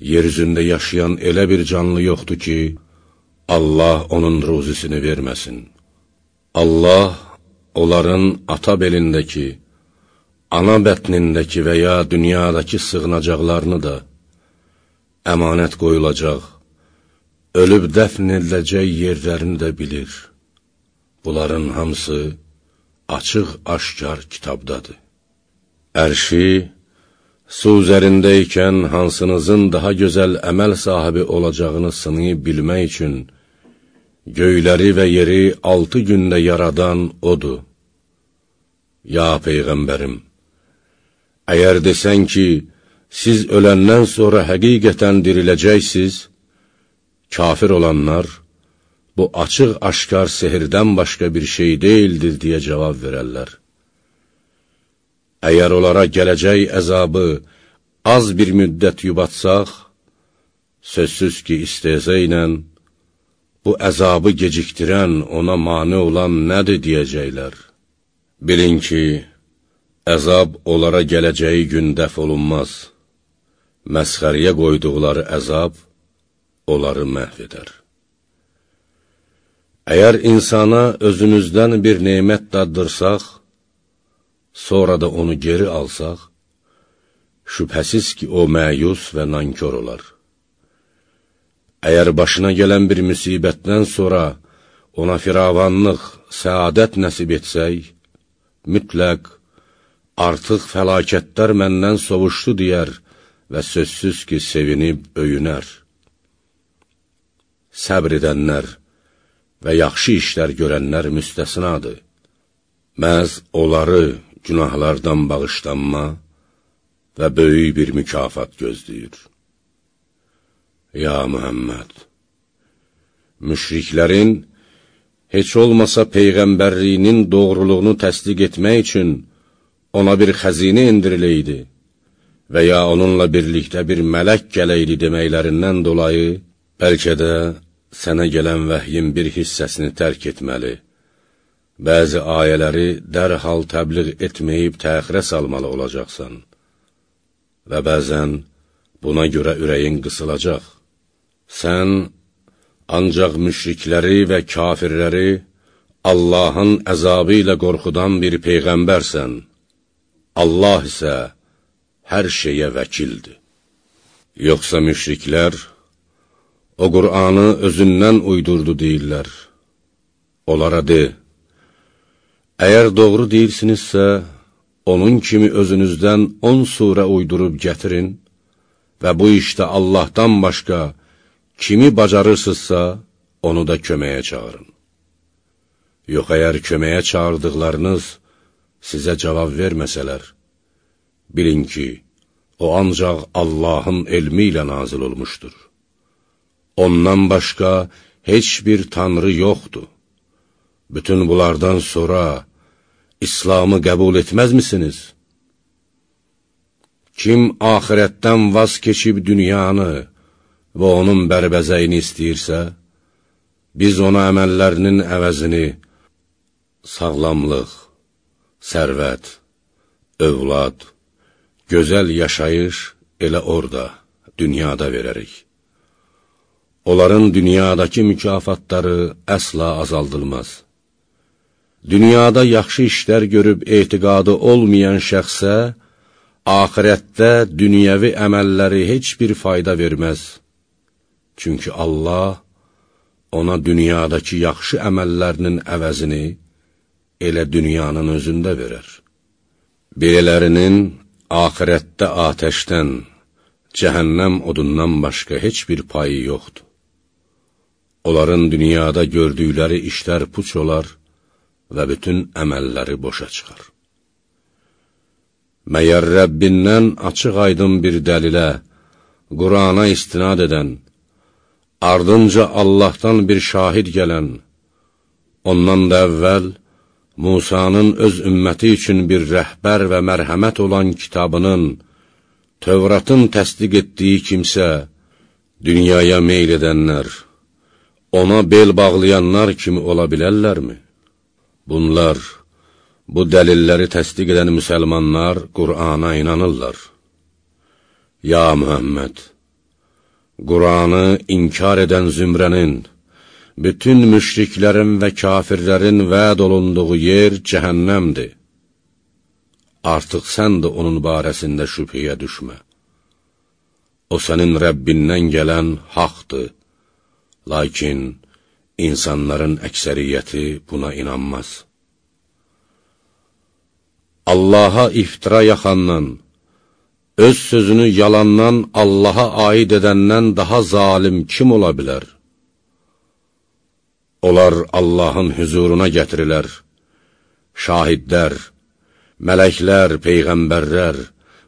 Yeryüzündə yaşayan elə bir canlı yoxdur ki, Allah onun ruzisini verməsin. Allah onların ata belindəki, ana bətnindəki və ya dünyadakı sığınacaqlarını da əmanət qoyulacaq, ölüb dəfn ediləcək yerlərini də bilir. Bunların hamısı açıq-aşkar kitabdadır. Ərşi, su üzərindəykən hansınızın daha gözəl əməl sahibi olacağını sınayıb bilmək üçün, göyləri və yeri altı gündə yaradan odur. Ya Peyğəmbərim, əgər desən ki, siz öləndən sonra həqiqətən diriləcəksiniz, kafir olanlar, bu açıq-aşkar sehirdən başqa bir şey deyildir deyə cavab verərlər. Əgər onlara gələcək əzabı az bir müddət yubatsaq, sözsüz ki, istezə ilə bu əzabı gecikdirən, ona mani olan nədir deyəcəklər. Bilin ki, əzab onlara gələcəyi gün dəf olunmaz. Məsxəriyə qoyduqları əzab onları məhv edər. Əgər insana özümüzdən bir neymət daddırsaq, sonra da onu geri alsaq, şübhəsiz ki, o məyus və nankör olar. Əgər başına gələn bir müsibətdən sonra ona firavanlıq, səadət nəsib etsək, mütləq, artıq fəlakətlər məndən sovuşdu deyər və sözsüz ki, sevinib öyünər. Səbr edənlər, və yaxşı işlər görənlər müstəsnadır. Məhz onları günahlardan bağışlanma və böyük bir mükafat gözləyir. Ya Mühəmməd! Müşriklərin heç olmasa Peyğəmbərliyinin doğruluğunu təsdiq etmək üçün ona bir xəzinə indiriləydi və ya onunla birlikdə bir mələk gələydi deməklərindən dolayı, bəlkə də sənə gələn vəhyin bir hissəsini tərk etməli, bəzi ayələri dərhal təbliğ etməyib təxirə salmalı olacaqsan və bəzən buna görə ürəyin qısılacaq. Sən ancaq müşrikləri və kafirləri Allahın əzabı ilə qorxudan bir peyğəmbərsən. Allah isə hər şeyə vəkildir. Yoxsa müşriklər, O Qur'anı özündən uydurdu deyirlər. Onlara de, əgər doğru deyirsinizsə, onun kimi özünüzdən on surə uydurub gətirin və bu işdə Allahdan başqa kimi bacarırsınızsa, onu da köməyə çağırın. Yox, əgər köməyə çağırdıqlarınız sizə cavab verməsələr, bilin ki, o ancaq Allahın elmi ilə nazil olmuşdur. Ondan başqa heç bir tanrı yoxdur. Bütün bunlardan sonra İslamı qəbul etməzmisiniz? Kim ahirətdən vaz keçib dünyanı və onun bərbəzəyini istəyirsə, biz ona əməllərinin əvəzini sağlamlıq, sərvət, övlad, gözəl yaşayış elə orada, dünyada verərik. Onların dünyadakı mükafatları əsla azaldılmaz. Dünyada yaxşı işlər görüb etiqadı olmayan şəxsə, ahirətdə dünyəvi əməlləri heç bir fayda verməz. Çünki Allah ona dünyadakı yaxşı əməllərinin əvəzini elə dünyanın özündə verər. Belələrinin ahirətdə atəşdən, cəhənnəm odundan başqa heç bir payı yoxdur. Onların dünyada gördükləri işlər puç olar və bütün əməlləri boşa çıxar. Məyər Rəbbindən açıq aydın bir dəlilə, Qurana istinad edən, ardınca Allahdan bir şahid gələn, ondan da əvvəl Musanın öz ümməti üçün bir rəhbər və mərhəmət olan kitabının, Tövratın təsdiq etdiyi kimsə, dünyaya meyl edənlər, ona bel bağlayanlar kimi ola bilərlərmi? Bunlar, bu dəlilləri təsdiq edən müsəlmanlar Qur'ana inanırlar. Ya Mühəmməd, Quranı inkar edən zümrənin, bütün müşriklərin və kafirlərin vəd olunduğu yer cəhənnəmdir. Artıq sən də onun barəsində şübhəyə düşmə. O sənin Rəbbindən gələn haqdır, lakin insanların əksəriyyəti buna inanmaz. Allaha iftira yaxandan, öz sözünü yalandan Allaha aid edəndən daha zalim kim ola bilər? Onlar Allahın hüzuruna gətirilər, şahidlər, mələklər, peyğəmbərlər,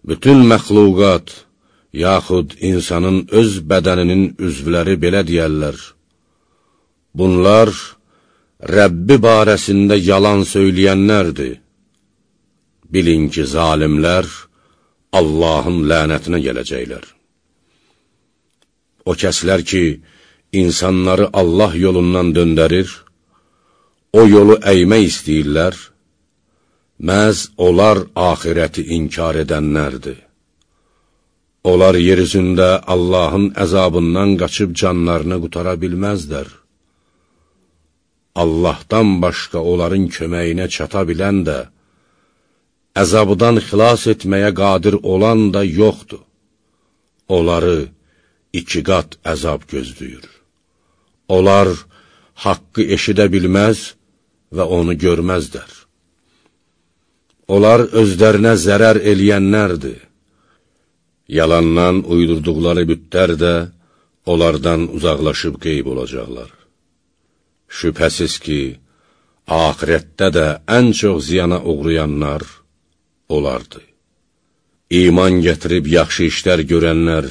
bütün məxluqat, yaxud insanın öz bədəninin üzvləri belə deyərlər. Bunlar Rəbbi barəsində yalan söyləyənlərdir. Bilin ki, zalimlər Allahın lənətinə gələcəklər. O kəslər ki, insanları Allah yolundan döndərir, o yolu əymək istəyirlər, məhz onlar axirəti inkar edənlərdir. Onlar yer üzündə Allahın əzabından qaçıb canlarını qutara bilməzlər. Allahdan başqa onların köməyinə çata bilən də, əzabdan xilas etməyə qadir olan da yoxdur. Onları iki qat əzab gözləyir. Onlar haqqı eşidə bilməz və onu görməzlər. Onlar özlərinə zərər eləyənlərdir. Yalandan uydurduqları bütlər də onlardan uzaqlaşıb qeyb olacaqlar. Şübhəsiz ki, ahirətdə də ən çox ziyana uğrayanlar olardı. İman gətirib yaxşı işlər görənlər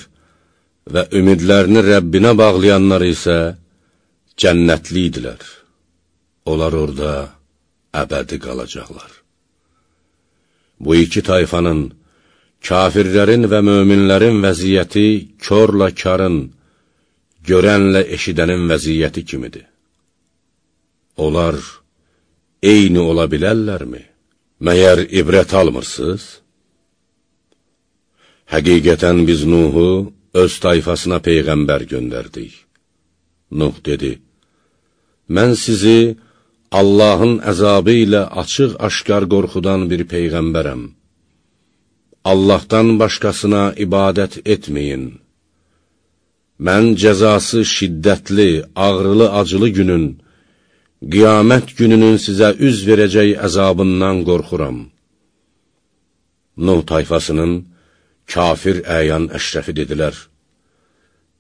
və ümidlərini Rəbbinə bağlayanlar isə cənnətli idilər. Onlar orada əbədi qalacaqlar. Bu iki tayfanın, kafirlərin və möminlərin vəziyyəti körlə karın, görənlə eşidənin vəziyyəti kimidir. Onlar eyni ola bilərlərmi? Məyər ibrət almırsınız? Həqiqətən biz Nuhu öz tayfasına peyğəmbər göndərdik. Nuh dedi, Mən sizi Allahın əzabı ilə açıq-aşkar qorxudan bir peyğəmbərəm. Allahdan başqasına ibadət etməyin. Mən cəzası şiddətli, ağrılı, acılı günün, qiyamət gününün sizə üz verəcək əzabından qorxuram. Nuh tayfasının kafir əyan əşrəfi dedilər,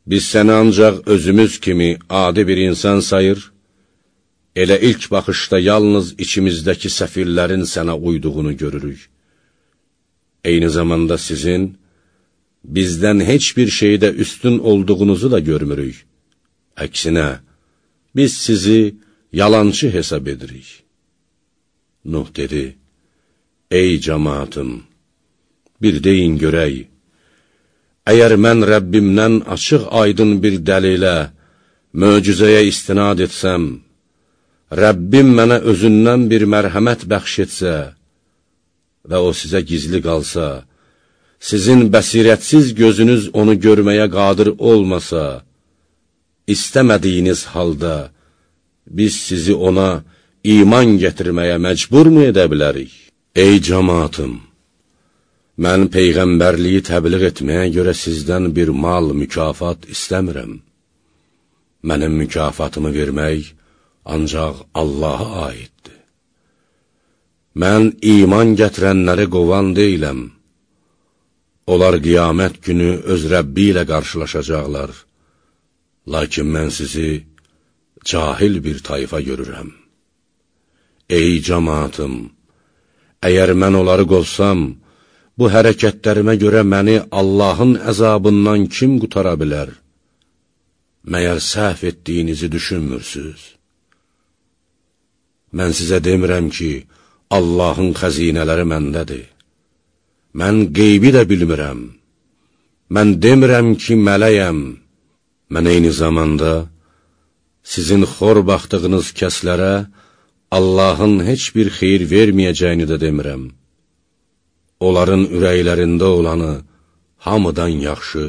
Biz səni ancaq özümüz kimi adi bir insan sayır, elə ilk baxışda yalnız içimizdəki səfirlərin sənə uyduğunu görürük. Eyni zamanda sizin, bizdən heç bir şeydə üstün olduğunuzu da görmürük. Əksinə, biz sizi yalancı hesab edirik. Nuh dedi, Ey cəmaatım, bir deyin görək, əgər mən Rəbbimdən açıq aydın bir dəlilə, möcüzəyə istinad etsəm, Rəbbim mənə özündən bir mərhəmət bəxş etsə və o sizə gizli qalsa, sizin bəsirətsiz gözünüz onu görməyə qadir olmasa, istəmədiyiniz halda biz sizi ona iman gətirməyə məcbur mu edə bilərik? Ey cəmaatım! Mən Peyğəmbərliyi təbliğ etməyə görə sizdən bir mal, mükafat istəmirəm. Mənim mükafatımı vermək ancaq Allaha aiddir. Mən iman gətirənləri qovan deyiləm. Onlar qiyamət günü öz Rəbbi ilə qarşılaşacaqlar. Lakin mən sizi cahil bir tayfa görürəm. Ey cəmaatım! Əgər mən onları qovsam, bu hərəkətlərimə görə məni Allahın əzabından kim qutara bilər? Məyər səhv etdiyinizi düşünmürsünüz? Mən sizə demirəm ki, Allahın xəzinələri məndədir. Mən qeybi də bilmirəm. Mən demirəm ki, mələyəm. Mən eyni zamanda sizin xor baxdığınız kəslərə Allahın heç bir xeyir verməyəcəyini də demirəm onların ürəklərində olanı hamıdan yaxşı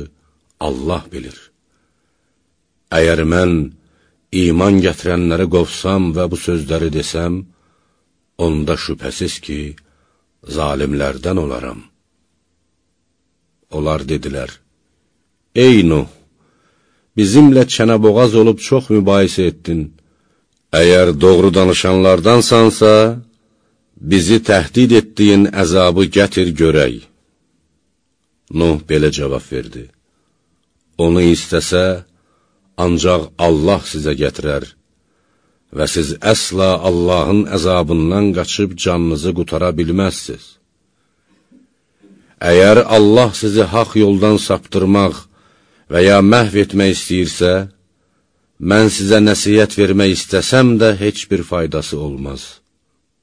Allah bilir. Əgər mən iman gətirənləri qovsam və bu sözləri desəm, onda şübhəsiz ki, zalimlərdən olaram. Onlar dedilər, Ey Nuh, bizimlə çənəboğaz olub çox mübahisə etdin. Əgər doğru danışanlardansansa, bizi təhdid etdiyin əzabı gətir görək. Nuh belə cavab verdi. Onu istəsə, ancaq Allah sizə gətirər və siz əsla Allahın əzabından qaçıb canınızı qutara bilməzsiniz. Əgər Allah sizi haq yoldan saptırmaq və ya məhv etmək istəyirsə, mən sizə nəsiyyət vermək istəsəm də heç bir faydası olmaz.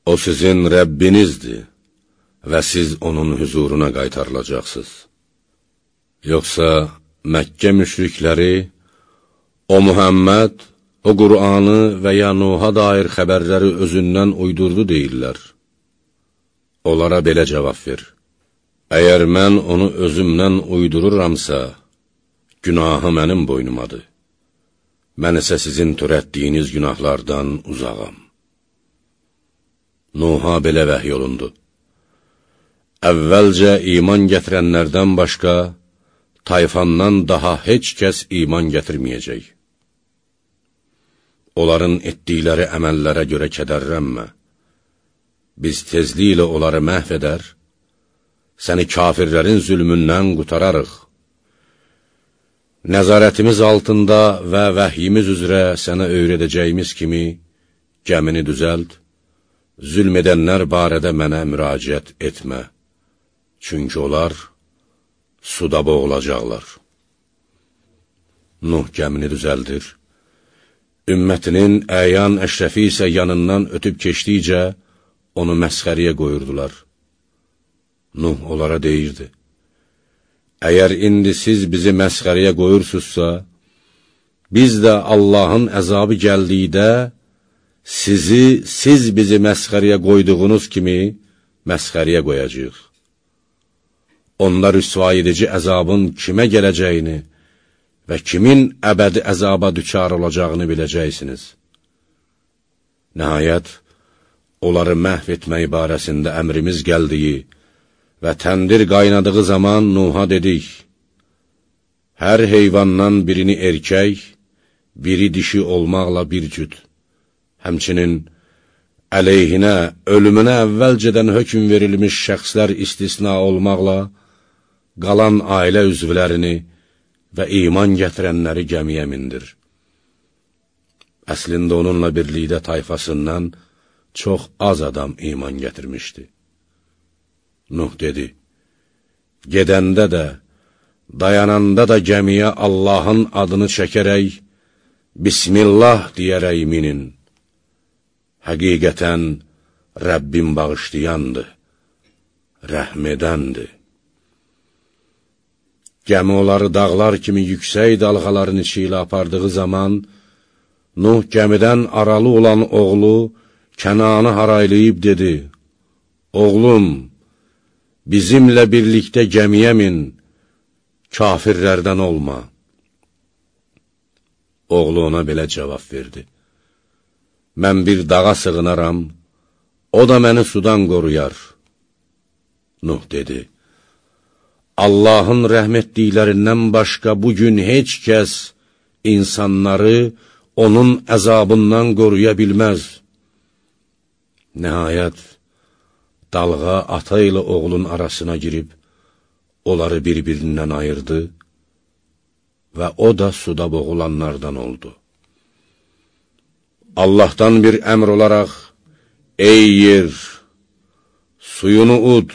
O sizin Rəbbinizdir və siz onun hüzuruna qaytarılacaqsınız. Yoxsa Məkkə müşrikləri, o Muhammed, o Qur'anı və ya Nuha dair xəbərləri özündən uydurdu deyirlər. Onlara belə cavab ver. Əgər mən onu özümdən uydururamsa, günahı mənim boynumadır. Mən isə sizin törətdiyiniz günahlardan uzağam. Nuha belə vəhy olundu. Əvvəlcə iman gətirənlərdən başqa, tayfandan daha heç kəs iman gətirməyəcək. Onların etdikləri əməllərə görə kədərrənmə. Biz tezliklə onları məhv edər, səni kafirlərin zülmündən qutararıq. Nəzarətimiz altında və vəhyimiz üzrə sənə öyrədəcəyimiz kimi gəmini düzəld, zülm edənlər barədə mənə müraciət etmə, çünki onlar suda boğulacaqlar. Nuh gəmini düzəldir, ümmətinin əyan əşrəfi isə yanından ötüb keçdikcə onu məsxəriyə qoyurdular. Nuh onlara deyirdi, Əgər indi siz bizi məsxəriyə qoyursunuzsa, biz də Allahın əzabı gəldikdə, sizi, siz bizi məsxəriyə qoyduğunuz kimi məsxəriyə qoyacaq. Onlar rüsva edici əzabın kimə gələcəyini və kimin əbədi əzaba düçar olacağını biləcəksiniz. Nəhayət, onları məhv etmək barəsində əmrimiz gəldiyi, Və təndir qaynadığı zaman Nuha dedik, Hər heyvandan birini erkək, biri dişi olmaqla bir cüd. Həmçinin, əleyhinə, ölümünə əvvəlcədən hökum verilmiş şəxslər istisna olmaqla, qalan ailə üzvlərini və iman gətirənləri gəmiyə mindir. Əslində onunla birlikdə tayfasından çox az adam iman gətirmişdi. Nuh dedi, Gedəndə də, dayananda da gəmiyə Allahın adını çəkərək, Bismillah deyərək minin. Həqiqətən, Rəbbim bağışlayandır, rəhm Gəmi onları dağlar kimi yüksək dalğaların içi ilə apardığı zaman, Nuh gəmidən aralı olan oğlu Kənanı haraylayıb dedi, Oğlum, bizimlə birlikdə gəmiyə min, kafirlərdən olma. Oğlu ona belə cavab verdi. Mən bir dağa sığınaram, o da məni sudan qoruyar. Nuh dedi, Allahın rəhmətliklərindən başqa bugün heç kəs insanları onun əzabından qoruya bilməz. Nəhayət, dalğa ata ilə oğlun arasına girib, onları bir-birindən ayırdı və o da suda boğulanlardan oldu. Allahdan bir əmr olaraq, Ey yer, suyunu ud,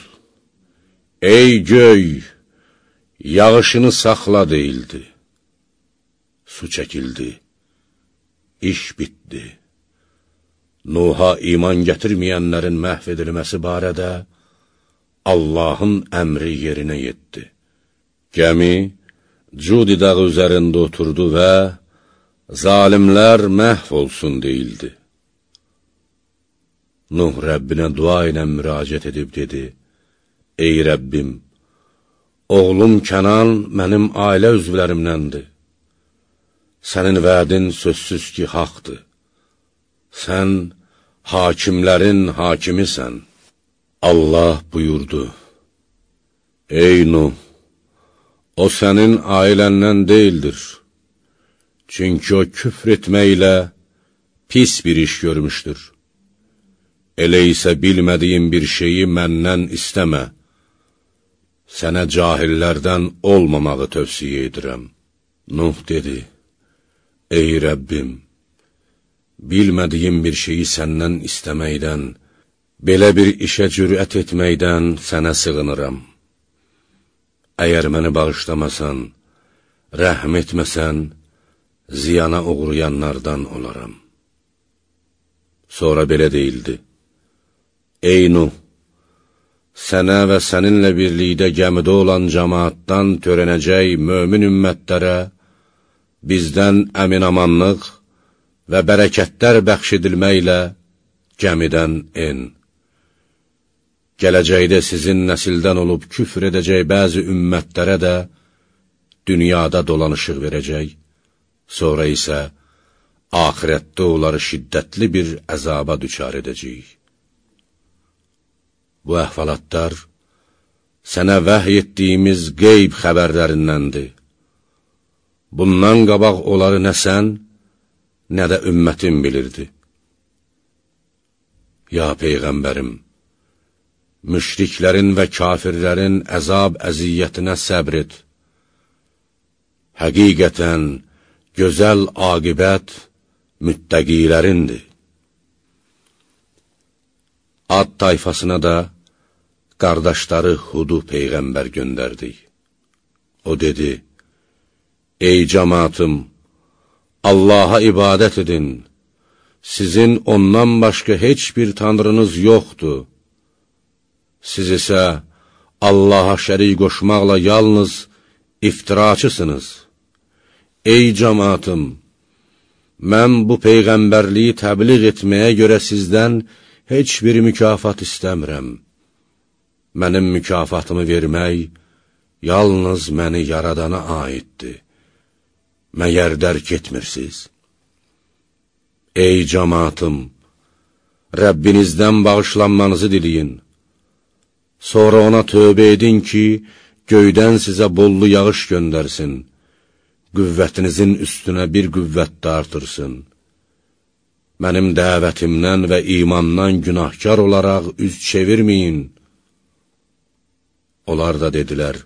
ey göy, yağışını saxla deyildi. Su çəkildi, iş bitdi. Nuha iman gətirməyənlərin məhv edilməsi barədə Allahın əmri yerinə yetdi. Gəmi Cudi dağı üzərində oturdu və zalimlər məhv olsun deyildi. Nuh Rəbbinə dua ilə müraciət edib dedi, Ey Rəbbim, oğlum Kənan mənim ailə üzvlərimdəndir. sənin vədin sözsüz ki, haqdır. Sən hakimlərin hakimisən. Allah buyurdu, Ey Nuh, o sənin ailəndən deyildir. Çünki o küfr etməklə pis bir iş görmüşdür. Elə isə bir şeyi məndən istəmə. Sənə cahillərdən olmamağı tövsiyə edirəm. Nuh dedi, Ey Rəbbim, bilmədiyim bir şeyi səndən istəməkdən, belə bir işə cürət etməkdən sənə sığınıram. Əgər məni bağışlamasan, rəhm etməsən, ziyana uğrayanlardan olaram. Sonra belə deyildi, Ey Nuh, sənə və səninlə birlikdə gəmidə olan cəmaatdan törənəcək mömin ümmətlərə bizdən əminamanlıq və bərəkətlər bəxş edilməklə gəmidən en. Gələcəkdə sizin nəsildən olub küfr edəcək bəzi ümmətlərə də dünyada dolanışıq verəcək, sonra isə ahirətdə onları şiddətli bir əzaba düçar edəcəyik. Bu əhvalatlar sənə vəhy etdiyimiz qeyb xəbərlərindəndir. Bundan qabaq onları nə sən, nə də ümmətin bilirdi. Ya Peyğəmbərim, müşriklərin və kafirlərin əzab əziyyətinə səbr et. Həqiqətən, gözəl aqibət müttəqilərindir. Ad tayfasına da qardaşları Hudu Peyğəmbər göndərdik. O dedi, Ey cəmatım, Allaha ibadət edin, sizin ondan başqa heç bir tanrınız yoxdur. Siz isə Allaha şərik qoşmaqla yalnız iftiraçısınız. Ey cəmatım, mən bu Peyğəmbərliyi təbliğ etməyə görə sizdən heç bir mükafat istəmirəm. Mənim mükafatımı vermək yalnız məni yaradana aiddir məyər dərk etmirsiniz? Ey cəmatım, Rəbbinizdən bağışlanmanızı diliyin. Sonra ona tövbə edin ki, göydən sizə bollu yağış göndərsin, qüvvətinizin üstünə bir qüvvət də artırsın. Mənim dəvətimdən və imandan günahkar olaraq üz çevirməyin. Onlar da dedilər,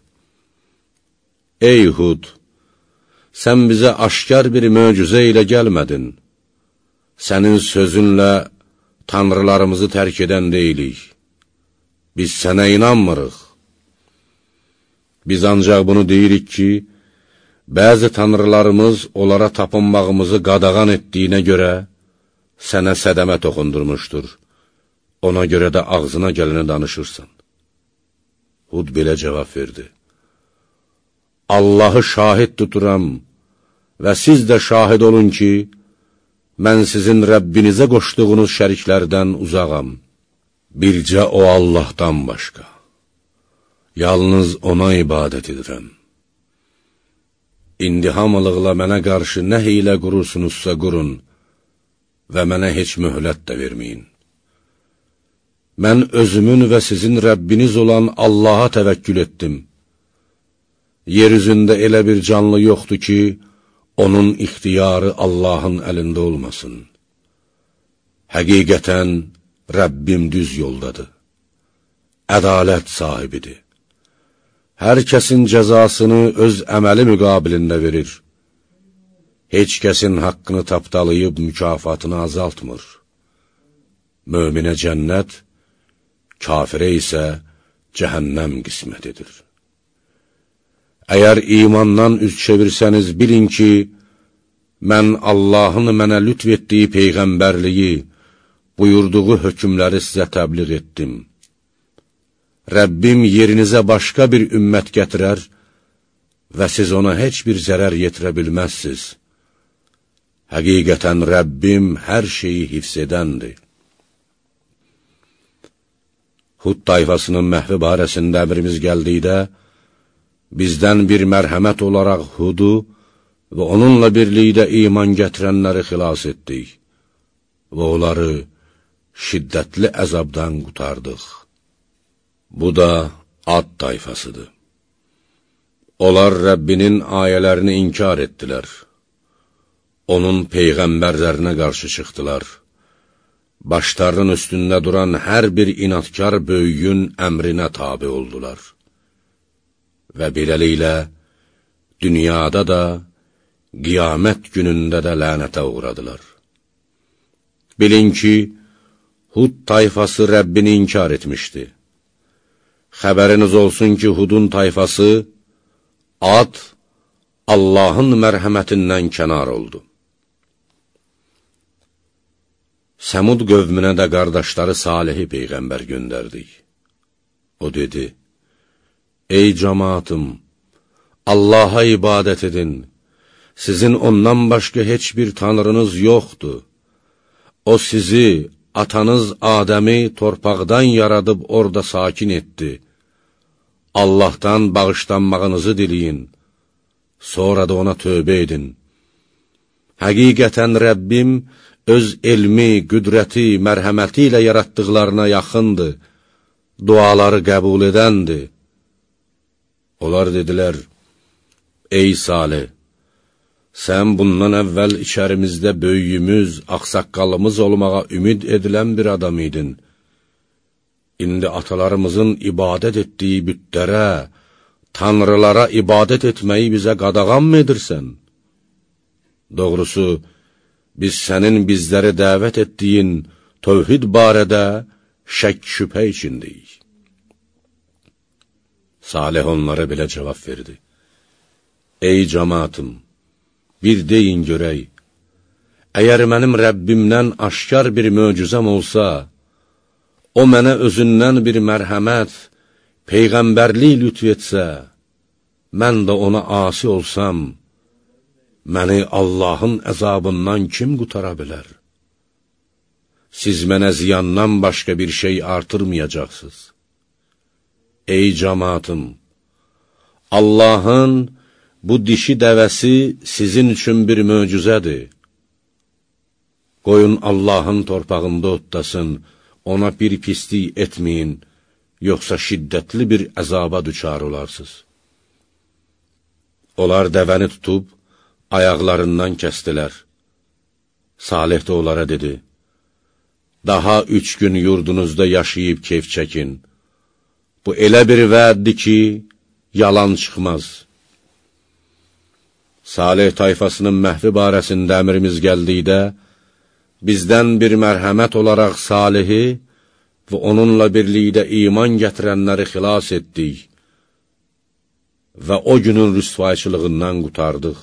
Ey Hud! Sən bizə aşkar bir möcüzə ilə gəlmədin. Sənin sözünlə tanrılarımızı tərk edən deyilik. Biz sənə inanmırıq. Biz ancaq bunu deyirik ki, bəzi tanrılarımız onlara tapınmağımızı qadağan etdiyinə görə sənə sədəmə toxundurmuşdur. Ona görə də ağzına gələni danışırsan. Hud belə cavab verdi. Allahı şahid tuturam və siz də şahid olun ki, mən sizin Rəbbinizə qoşduğunuz şəriklərdən uzağam. Bircə o Allahdan başqa. Yalnız ona ibadət edirəm. İndi hamılıqla mənə qarşı nə hiylə qurursunuzsa qurun və mənə heç möhlət də verməyin. Mən özümün və sizin Rəbbiniz olan Allaha təvəkkül etdim. Yer üzündə elə bir canlı yoxdur ki, onun ixtiyarı Allahın əlində olmasın. Həqiqətən, Rəbbim düz yoldadır. Ədalət sahibidir. Hər kəsin cəzasını öz əməli müqabilində verir. Heç kəsin haqqını tapdalayıb mükafatını azaltmır. Möminə cənnət, kafirə isə cəhənnəm qismət edir. Əgər imandan üz çevirsəniz, bilin ki, mən Allahın mənə lütf etdiyi Peyğəmbərliyi, buyurduğu hökmləri sizə təbliğ etdim. Rəbbim yerinizə başqa bir ümmət gətirər və siz ona heç bir zərər yetirə bilməzsiz. Həqiqətən Rəbbim hər şeyi hifz edəndir. Hud tayfasının məhvi barəsində əmrimiz gəldikdə, bizdən bir mərhəmət olaraq Hudu və onunla birlikdə iman gətirənləri xilas etdik və onları şiddətli əzabdan qutardıq. Bu da ad tayfasıdır. Onlar Rəbbinin ayələrini inkar etdilər. Onun peyğəmbərlərinə qarşı çıxdılar. Başlarının üstündə duran hər bir inatkar böyüyün əmrinə tabi oldular. Və beləliklə, dünyada da, qiyamət günündə də lənətə uğradılar. Bilin ki, Hud tayfası Rəbbini inkar etmişdi. Xəbəriniz olsun ki, Hudun tayfası, ad, Allahın mərhəmətindən kənar oldu. Səmud qövmünə də qardaşları Salihi Peyğəmbər göndərdik. O dedi, Ey cəmaatım, Allaha ibadət edin, sizin ondan başqa heç bir tanrınız yoxdur. O sizi, atanız Adəmi torpaqdan yaradıb orada sakin etdi. Allahdan bağışlanmağınızı diliyin, sonra da ona tövbə edin. Həqiqətən Rəbbim öz elmi, qüdrəti, mərhəməti ilə yaratdıqlarına yaxındır, duaları qəbul edəndir. Onlar dedilər, Ey Salih, sən bundan əvvəl içərimizdə böyüyümüz, axsaqqalımız olmağa ümid edilən bir adam idin. İndi atalarımızın ibadət etdiyi bütlərə, tanrılara ibadət etməyi bizə qadağan mı edirsən? Doğrusu, biz sənin bizləri dəvət etdiyin tövhid barədə şək şübhə içindəyik. Salih onlara belə cavab verdi. Ey cəmatım! Bir deyin görək, əgər mənim Rəbbimdən aşkar bir möcüzəm olsa, o mənə özündən bir mərhəmət, peyğəmbərlik lütf etsə, mən də ona asi olsam, məni Allahın əzabından kim qutara bilər? Siz mənə ziyandan başqa bir şey artırmayacaqsınız. Ey cəmatım! Allahın bu dişi dəvəsi sizin üçün bir möcüzədir. Qoyun Allahın torpağında otlasın, ona bir pislik etməyin, yoxsa şiddətli bir əzaba düçar olarsınız. Onlar dəvəni tutub, ayaqlarından kəstilər. Salih də onlara dedi, Daha üç gün yurdunuzda yaşayıb keyf çəkin. Bu elə bir vəddir ki, yalan çıxmaz. Salih tayfasının məhvi barəsində əmrimiz gəldikdə, bizdən bir mərhəmət olaraq Salihi və onunla birlikdə iman gətirənləri xilas etdik və o günün rüsvayçılığından qutardıq.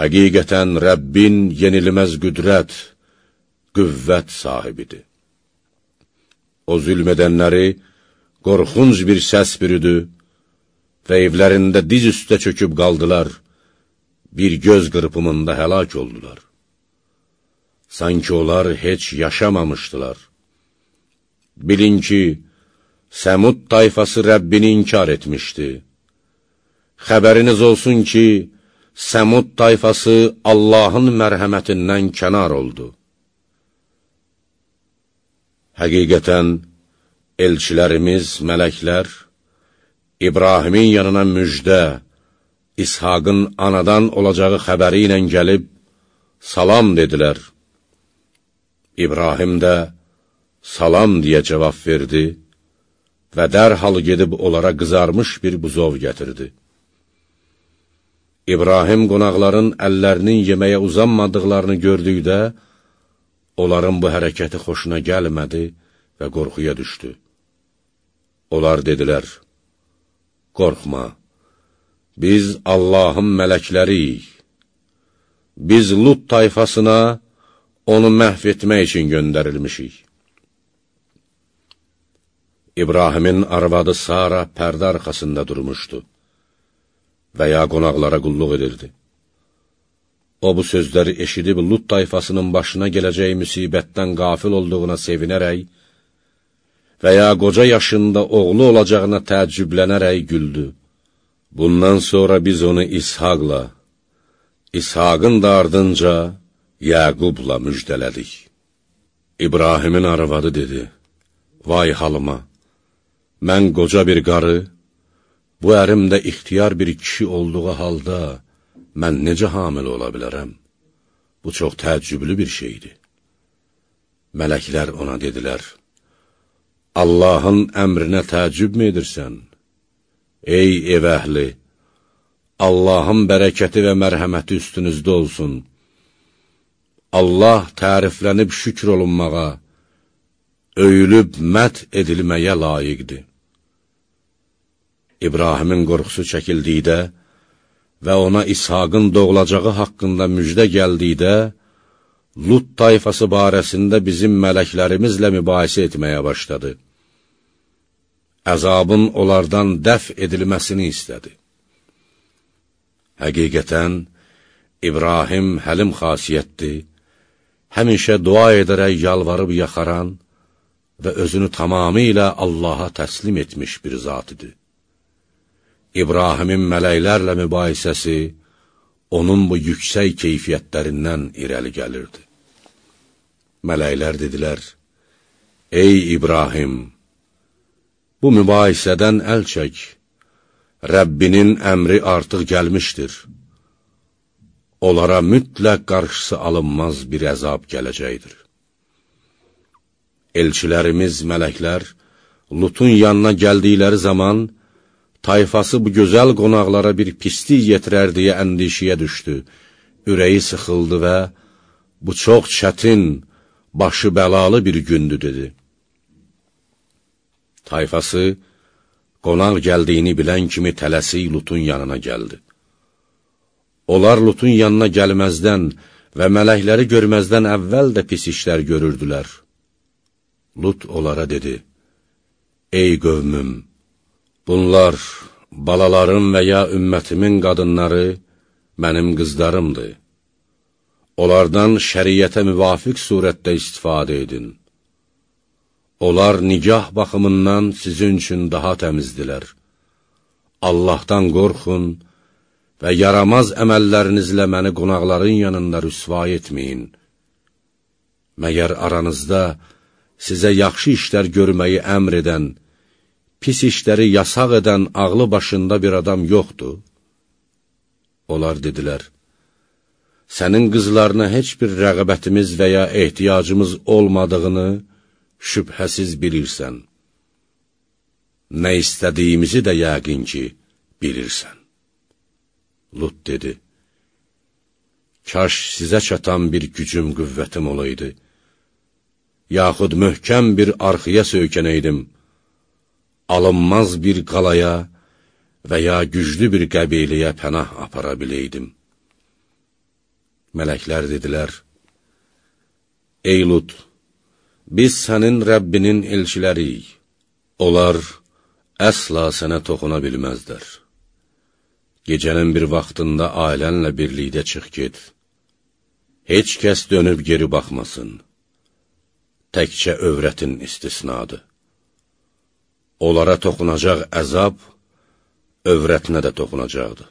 Həqiqətən Rəbbin yenilməz qüdrət, qüvvət sahibidir. O zülm edənləri qorxunc bir səs bürüdü və evlərində diz üstə çöküb qaldılar, bir göz qırpımında həlak oldular. Sanki onlar heç yaşamamışdılar. Bilin ki, Səmud tayfası Rəbbini inkar etmişdi. Xəbəriniz olsun ki, Səmud tayfası Allahın mərhəmətindən kənar oldu. Həqiqətən, elçilərimiz, mələklər, İbrahimin yanına müjdə, İshaqın anadan olacağı xəbəri ilə gəlib, salam dedilər. İbrahim də, salam deyə cavab verdi və dərhal gedib onlara qızarmış bir buzov gətirdi. İbrahim qonaqların əllərinin yeməyə uzanmadıqlarını gördükdə, onların bu hərəkəti xoşuna gəlmədi və qorxuya düşdü. Onlar dedilər, Qorxma, biz Allahın mələkləriyik. Biz Lut tayfasına onu məhv etmək üçün göndərilmişik. İbrahimin arvadı Sara pərdə arxasında durmuşdu və ya qonaqlara qulluq edirdi. O bu sözləri eşidib Lut tayfasının başına gələcək müsibətdən qafil olduğuna sevinərək və ya qoca yaşında oğlu olacağına təəccüblənərək güldü. Bundan sonra biz onu İshaqla, İshaqın da ardınca Yəqubla müjdələdik. İbrahimin arvadı dedi, Vay halıma, mən qoca bir qarı, bu ərim də ixtiyar bir kişi olduğu halda, mən necə hamilə ola bilərəm? Bu çox təəccüblü bir şeydir. Mələklər ona dedilər, Allahın əmrinə təəccüb mü edirsən? Ey ev əhli! Allahın bərəkəti və mərhəməti üstünüzdə olsun. Allah təriflənib şükr olunmağa, öyülüb mət edilməyə layiqdir. İbrahimin qorxusu çəkildikdə və ona İshaqın doğulacağı haqqında müjdə gəldikdə, Lut tayfası barəsində bizim mələklərimizlə mübahisə etməyə başladı. Əzabın onlardan dəf edilməsini istədi. Həqiqətən, İbrahim həlim xasiyyətdir, həmişə dua edərək yalvarıb yaxaran və özünü tamamilə Allaha təslim etmiş bir zat idi. İbrahimin mələklərlə mübahisəsi onun bu yüksək keyfiyyətlərindən irəli gəlirdi. Mələklər dedilər, Ey İbrahim, bu mübahisədən əl çək, Rəbbinin əmri artıq gəlmişdir. Onlara mütləq qarşısı alınmaz bir əzab gələcəkdir. Elçilərimiz, mələklər, Lutun yanına gəldikləri zaman, tayfası bu gözəl qonaqlara bir pislik yetirər deyə əndişiyə düşdü, ürəyi sıxıldı və bu çox çətin, başı bəlalı bir gündür, dedi. Tayfası, qonaq gəldiyini bilən kimi tələsik Lutun yanına gəldi. Onlar Lutun yanına gəlməzdən və mələkləri görməzdən əvvəl də pis işlər görürdülər. Lut onlara dedi, Ey qövmüm, bunlar balalarım və ya ümmətimin qadınları mənim qızlarımdır. Onlardan şəriyyətə müvafiq surətdə istifadə edin. Onlar nigah baxımından sizin üçün daha təmizdilər. Allahdan qorxun və yaramaz əməllərinizlə məni qonaqların yanında rüsva etməyin. Məgər aranızda sizə yaxşı işlər görməyi əmr edən, pis işləri yasaq edən ağlı başında bir adam yoxdur? Onlar dedilər, sənin qızlarına heç bir rəqabətimiz və ya ehtiyacımız olmadığını, şübhəsiz bilirsən. Nə istədiyimizi də yəqin ki, bilirsən. Lut dedi, Kaş sizə çatan bir gücüm, qüvvətim olaydı, yaxud möhkəm bir arxıya söykənəydim, alınmaz bir qalaya və ya güclü bir qəbiləyə pənah apara biləydim. Mələklər dedilər, Ey Lut! Biz sənin Rəbbinin elçiləriyik. Onlar əsla sənə toxuna bilməzlər. Gecənin bir vaxtında ailənlə birlikdə çıx get. Heç kəs dönüb geri baxmasın. Təkcə övrətin istisnadır. Onlara toxunacaq əzab, övrətinə də toxunacaqdır.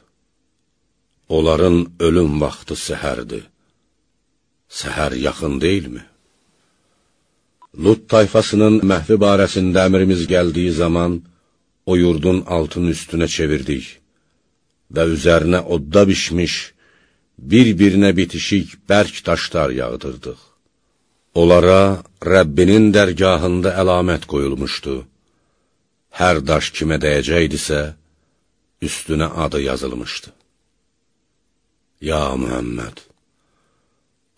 Onların ölüm vaxtı səhərdir. Səhər yaxın deyilmi? Lut tayfasının məhvi barəsində əmrimiz gəldiyi zaman, o yurdun altın üstünə çevirdik və üzərinə odda bişmiş, bir-birinə bitişik bərk daşlar yağdırdıq. Onlara Rəbbinin dərgahında əlamət qoyulmuşdu. Hər daş kimə dəyəcəkdisə, üstünə adı yazılmışdı. Ya Mühəmməd!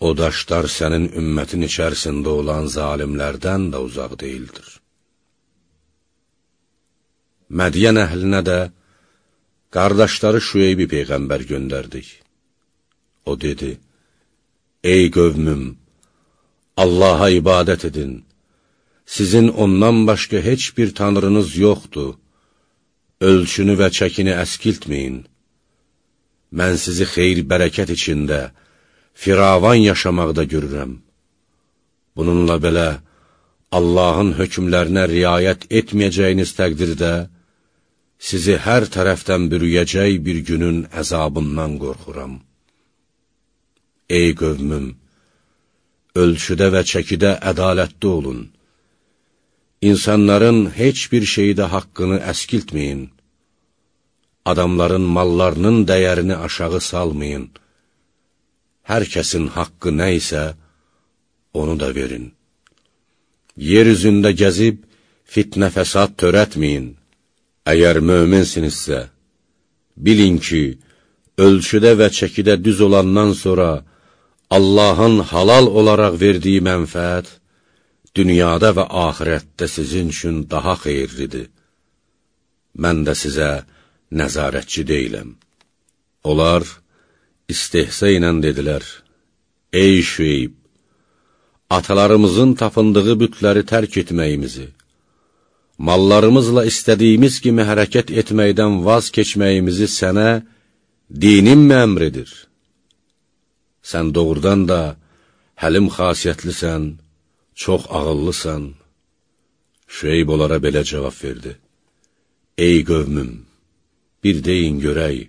O daşlar sənin ümmətin içərisində olan zalimlərdən də uzaq deyildir. Mədiyən əhlinə də qardaşları Şüeybi Peyğəmbər göndərdik. O dedi, Ey qövmüm, Allaha ibadət edin, sizin ondan başqa heç bir tanrınız yoxdur, ölçünü və çəkini əskiltməyin. Mən sizi xeyir bərəkət içində, firavan yaşamaqda görürəm. Bununla belə, Allahın hökmlərinə riayət etməyəcəyiniz təqdirdə, sizi hər tərəfdən bürüyəcək bir günün əzabından qorxuram. ey qövmüm, ölçüdə və çəkidə ədalətli olun. İnsanların heç bir şeydə haqqını əskiltməyin. Adamların mallarının dəyərini aşağı salmayın. Hər kəsin haqqı nə isə, onu da verin. Yer üzündə gəzib, fitnə fəsad törətməyin. Əgər möminsinizsə, bilin ki, ölçüdə və çəkidə düz olandan sonra Allahın halal olaraq verdiyi mənfəət dünyada və axirətdə sizin üçün daha xeyirlidir. Mən də sizə nəzarətçi deyiləm. Onlar istehsə ilə dedilər, Ey Şüeyb, atalarımızın tapındığı bütləri tərk etməyimizi, mallarımızla istədiyimiz kimi hərəkət etməkdən vaz keçməyimizi sənə dininmi əmr edir? Sən doğrudan da həlim xasiyyətlisən, çox ağıllısan. Şüeyb onlara belə cavab verdi. Ey qövmüm, bir deyin görək,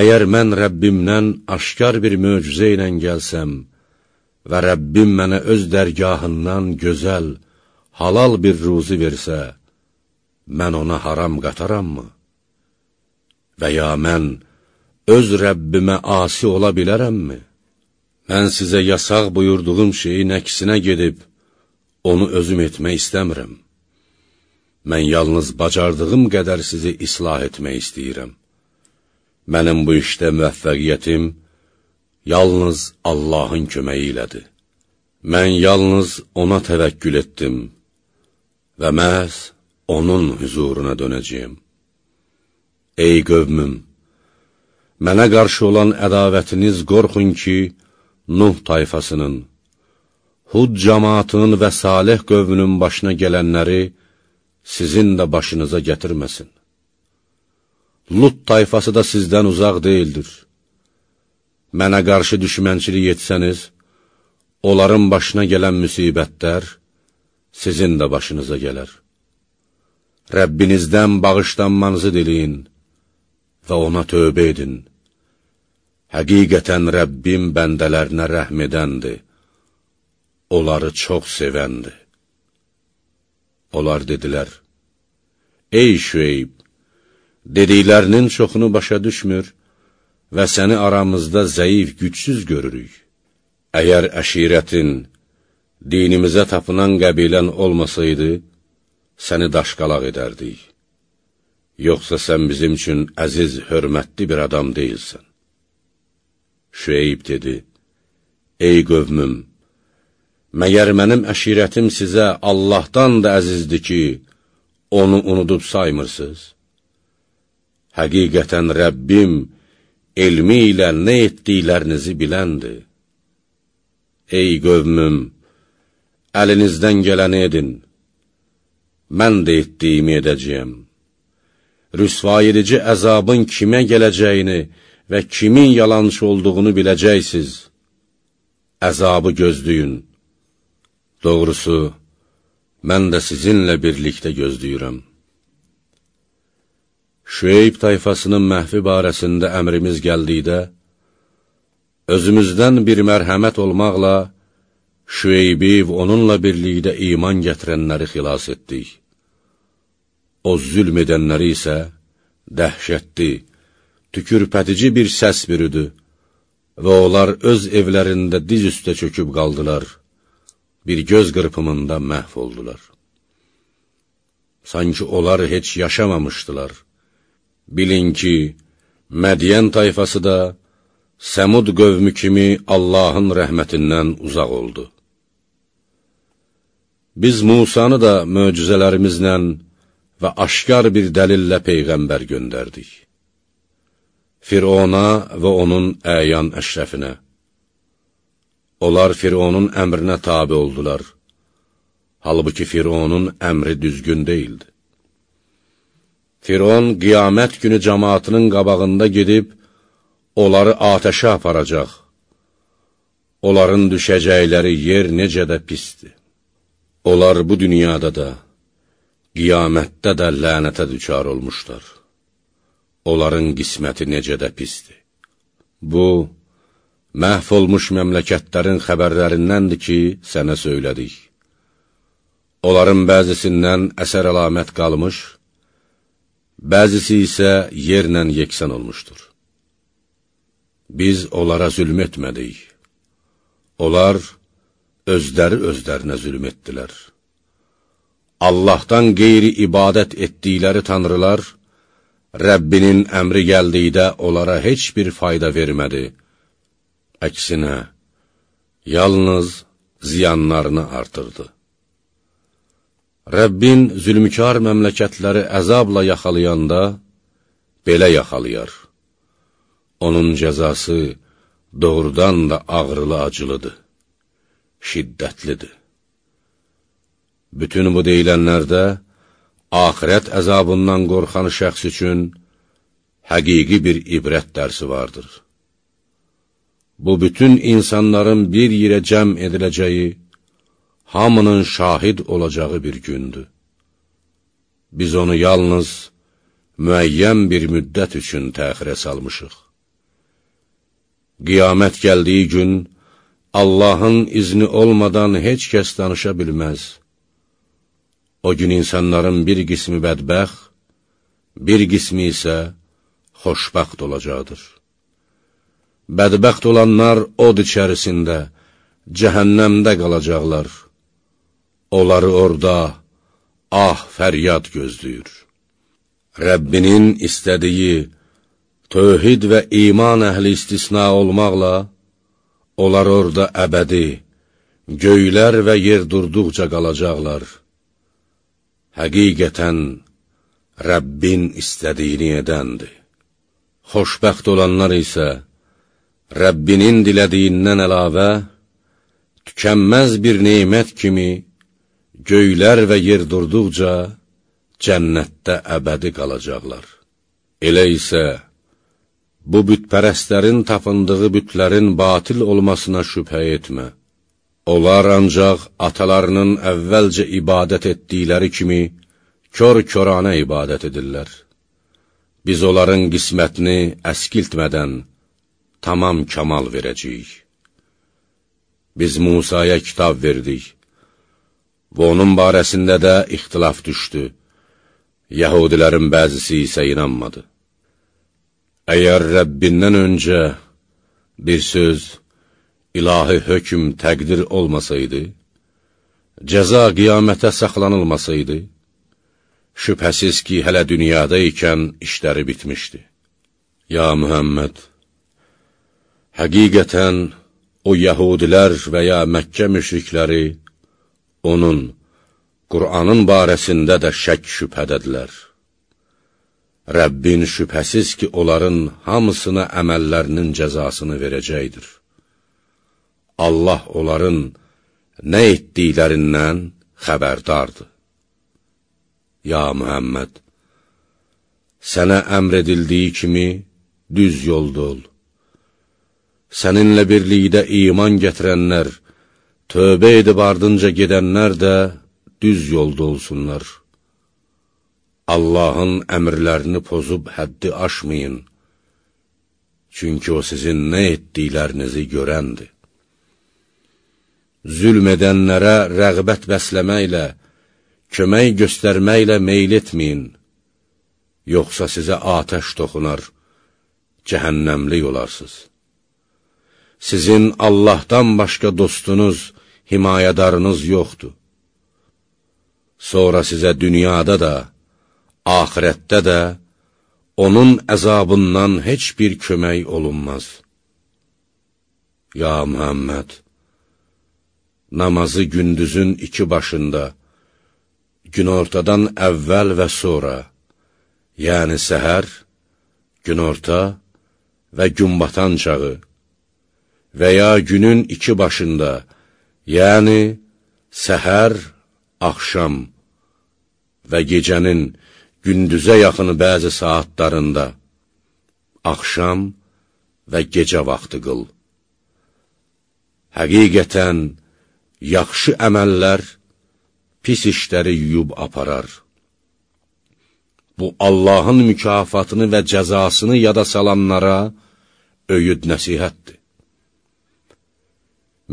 əgər mən Rəbbimdən aşkar bir möcüzə ilə gəlsəm və Rəbbim mənə öz dərgahından gözəl, halal bir ruzi versə, mən ona haram qatarammı? Və ya mən öz Rəbbimə asi ola bilərəmmi? Mən sizə yasaq buyurduğum şeyin əksinə gedib, onu özüm etmək istəmirəm. Mən yalnız bacardığım qədər sizi islah etmək istəyirəm. Mənim bu işdə müvəffəqiyyətim yalnız Allahın köməyi ilədir. Mən yalnız ona təvəkkül etdim və məhz onun hüzuruna dönəcəyim. Ey qövmüm! Mənə qarşı olan ədavətiniz qorxun ki, Nuh tayfasının, Hud cəmaatının və Salih qövmünün başına gələnləri sizin də başınıza gətirməsin. Lut tayfası da sizdən uzaq deyildir. Mənə qarşı düşmənçilik etsəniz, onların başına gələn müsibətlər sizin də başınıza gələr. Rəbbinizdən bağışlanmanızı diləyin və ona tövbə edin. Həqiqətən Rəbbim bəndələrinə rəhm edəndir, onları çox sevəndir. Onlar dedilər, Ey Şüeyb, dediklərinin çoxunu başa düşmür və səni aramızda zəif, gücsüz görürük. Əgər əşirətin, dinimizə tapınan qəbilən olmasaydı, səni daşqalaq edərdik. Yoxsa sən bizim üçün əziz, hörmətli bir adam deyilsən. Şüeyb dedi, Ey qövmüm, məgər mənim əşirətim sizə Allahdan da əzizdir ki, onu unudub saymırsınız? Həqiqətən Rəbbim elmi ilə nə etdiklərinizi biləndir. Ey qövmüm, əlinizdən gələni edin, mən də etdiyimi edəcəyəm. Rüsvayedici əzabın kimə gələcəyini və kimin yalançı olduğunu biləcəksiniz. Əzabı gözləyin. Doğrusu, mən də sizinlə birlikdə gözləyirəm. Şüeyb tayfasının məhvi barəsində əmrimiz gəldikdə, özümüzdən bir mərhəmət olmaqla, Şüeybi onunla birlikdə iman gətirənləri xilas etdik. O zülm edənləri isə dəhşətli, tükürpədici bir səs bürüdü və onlar öz evlərində diz üstə çöküb qaldılar, bir göz qırpımında məhv oldular. Sanki onlar heç yaşamamışdılar. Bilin ki, Mədiyən tayfası da Səmud qövmü kimi Allahın rəhmətindən uzaq oldu. Biz Musanı da möcüzələrimizlə və aşkar bir dəlillə Peyğəmbər göndərdik. Firona və onun əyan əşrəfinə. Onlar Fironun əmrinə tabi oldular. Halbuki Fironun əmri düzgün deyildi. Firon qiyamət günü cəmaatının qabağında gedib, onları atəşə aparacaq. Onların düşəcəkləri yer necə də pisdir. Onlar bu dünyada da, qiyamətdə də lənətə düçar olmuşlar onların qisməti necə də pisdir. Bu, məhv olmuş məmləkətlərin xəbərlərindəndir ki, sənə söylədik. Onların bəzisindən əsər əlamət qalmış, bəzisi isə yerlə yeksən olmuşdur. Biz onlara zülm etmədik. Onlar özləri özlərinə zülm etdilər. Allahdan qeyri ibadət etdikləri tanrılar, Rəbbinin əmri gəldikdə onlara heç bir fayda vermədi. Əksinə, yalnız ziyanlarını artırdı. Rəbbin zülmkar məmləkətləri əzabla yaxalayanda, belə yaxalayar. Onun cəzası doğrudan da ağrılı-acılıdır, şiddətlidir. Bütün bu deyilənlərdə, axirət əzabından qorxan şəxs üçün həqiqi bir ibrət dərsi vardır. Bu, bütün insanların bir yerə cəm ediləcəyi, hamının şahid olacağı bir gündür. Biz onu yalnız müəyyən bir müddət üçün təxirə salmışıq. Qiyamət gəldiyi gün, Allahın izni olmadan heç kəs danışa bilməz. O gün insanların bir qismi bədbəx, bir qismi isə xoşbəxt olacaqdır. Bədbəxt olanlar od içərisində, cəhənnəmdə qalacaqlar. Onları orada ah fəryad gözləyir. Rəbbinin istədiyi tövhid və iman əhli istisna olmaqla, onlar orada əbədi, göylər və yer durduqca qalacaqlar. Həqiqətən, Rəbbin istədiyini edəndir. Xoşbəxt olanlar isə, Rəbbinin dilədiyindən əlavə, tükənməz bir neymət kimi, göylər və yer durduqca cənnətdə əbədi qalacaqlar. Elə isə, bu bütpərəstlərin tapındığı bütlərin batil olmasına şübhə etmə. Onlar ancaq atalarının əvvəlcə ibadət etdikləri kimi, kör-körana ibadət edirlər. Biz onların qismətini əskiltmədən tamam kamal verəcəyik. Biz Musaya kitab verdik və onun barəsində də ixtilaf düşdü. Yəhudilərin bəzisi isə inanmadı. Əgər Rəbbindən öncə bir söz, ilahi hökm təqdir olmasaydı, cəza qiyamətə saxlanılmasaydı, şübhəsiz ki, hələ dünyada ikən işləri bitmişdi. Ya Mühəmməd, həqiqətən o yəhudilər və ya Məkkə müşrikləri onun, Qur'anın barəsində də şək şübhədədilər. Rəbbin şübhəsiz ki, onların hamısına əməllərinin cəzasını verəcəkdir. Allah onların nə etdiklərindən xəbərdardır. Ya Mühəmməd, sənə əmr edildiyi kimi düz yolda ol. Səninlə birlikdə iman gətirənlər, Tövbə edib ardınca gedənlər də düz yolda olsunlar. Allahın əmrlərini pozub həddi aşmayın, çünki o sizin nə etdiklərinizi görəndir. Zülm edənlərə rəğbət bəsləməklə, kömək göstərməklə meyl etməyin, yoxsa sizə atəş toxunar, cəhənnəmlik olarsınız. Sizin Allahdan başqa dostunuz, himayədarınız yoxdur. Sonra sizə dünyada da, ahirətdə də onun əzabından heç bir kömək olunmaz. Ya Muhammed, namazı gündüzün iki başında, günortadan əvvəl və sonra, yəni səhər, günorta və günbatan çağı və ya günün iki başında, yəni səhər, axşam və gecənin gündüzə yaxın bəzi saatlarında, axşam və gecə vaxtı qıl. Həqiqətən, yaxşı əməllər pis işləri yuyub aparar. Bu, Allahın mükafatını və cəzasını yada salanlara öyüd nəsihətdir.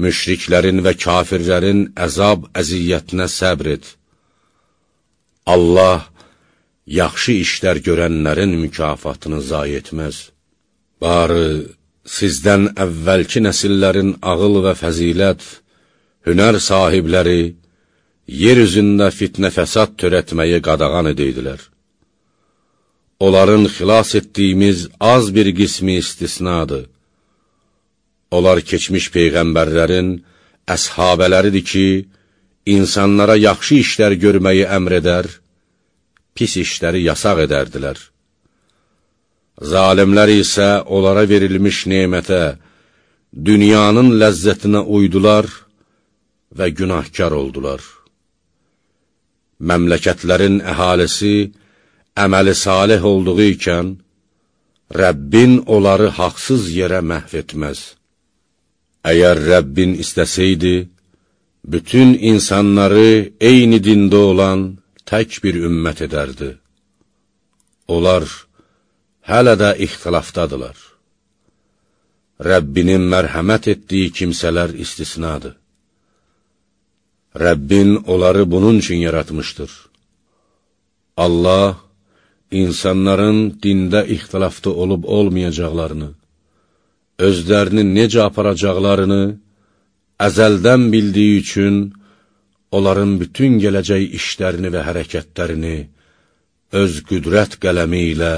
müşriklərin və kafirlərin əzab əziyyətinə səbr et. Allah yaxşı işlər görənlərin mükafatını zayi etməz. Barı sizdən əvvəlki nəsillərin ağıl və fəzilət, hünər sahibləri, yer üzündə fitnə fəsad törətməyi qadağan edeydilər. Onların xilas etdiyimiz az bir qismi istisnadır. Onlar keçmiş peyğəmbərlərin əshabələridir ki, insanlara yaxşı işlər görməyi əmr edər, pis işləri yasaq edərdilər. Zalimlər isə onlara verilmiş nemətə, dünyanın ləzzətinə uydular və günahkar oldular. Məmləkətlərin əhalisi əməli salih olduğu ikən, Rəbbin onları haqsız yerə məhv etməz. Əgər Rəbbin istəsəydi, bütün insanları eyni dində olan tək bir ümmət edərdi. Onlar hələ də ixtilafdadılar. Rəbbinin mərhəmət etdiyi kimsələr istisnadır. Rəbbin onları bunun üçün yaratmışdır. Allah insanların dində ixtilafda olub-olmayacaqlarını, özlərini necə aparacaqlarını əzəldən bildiyi üçün onların bütün gələcək işlərini və hərəkətlərini öz qüdrət qələmi ilə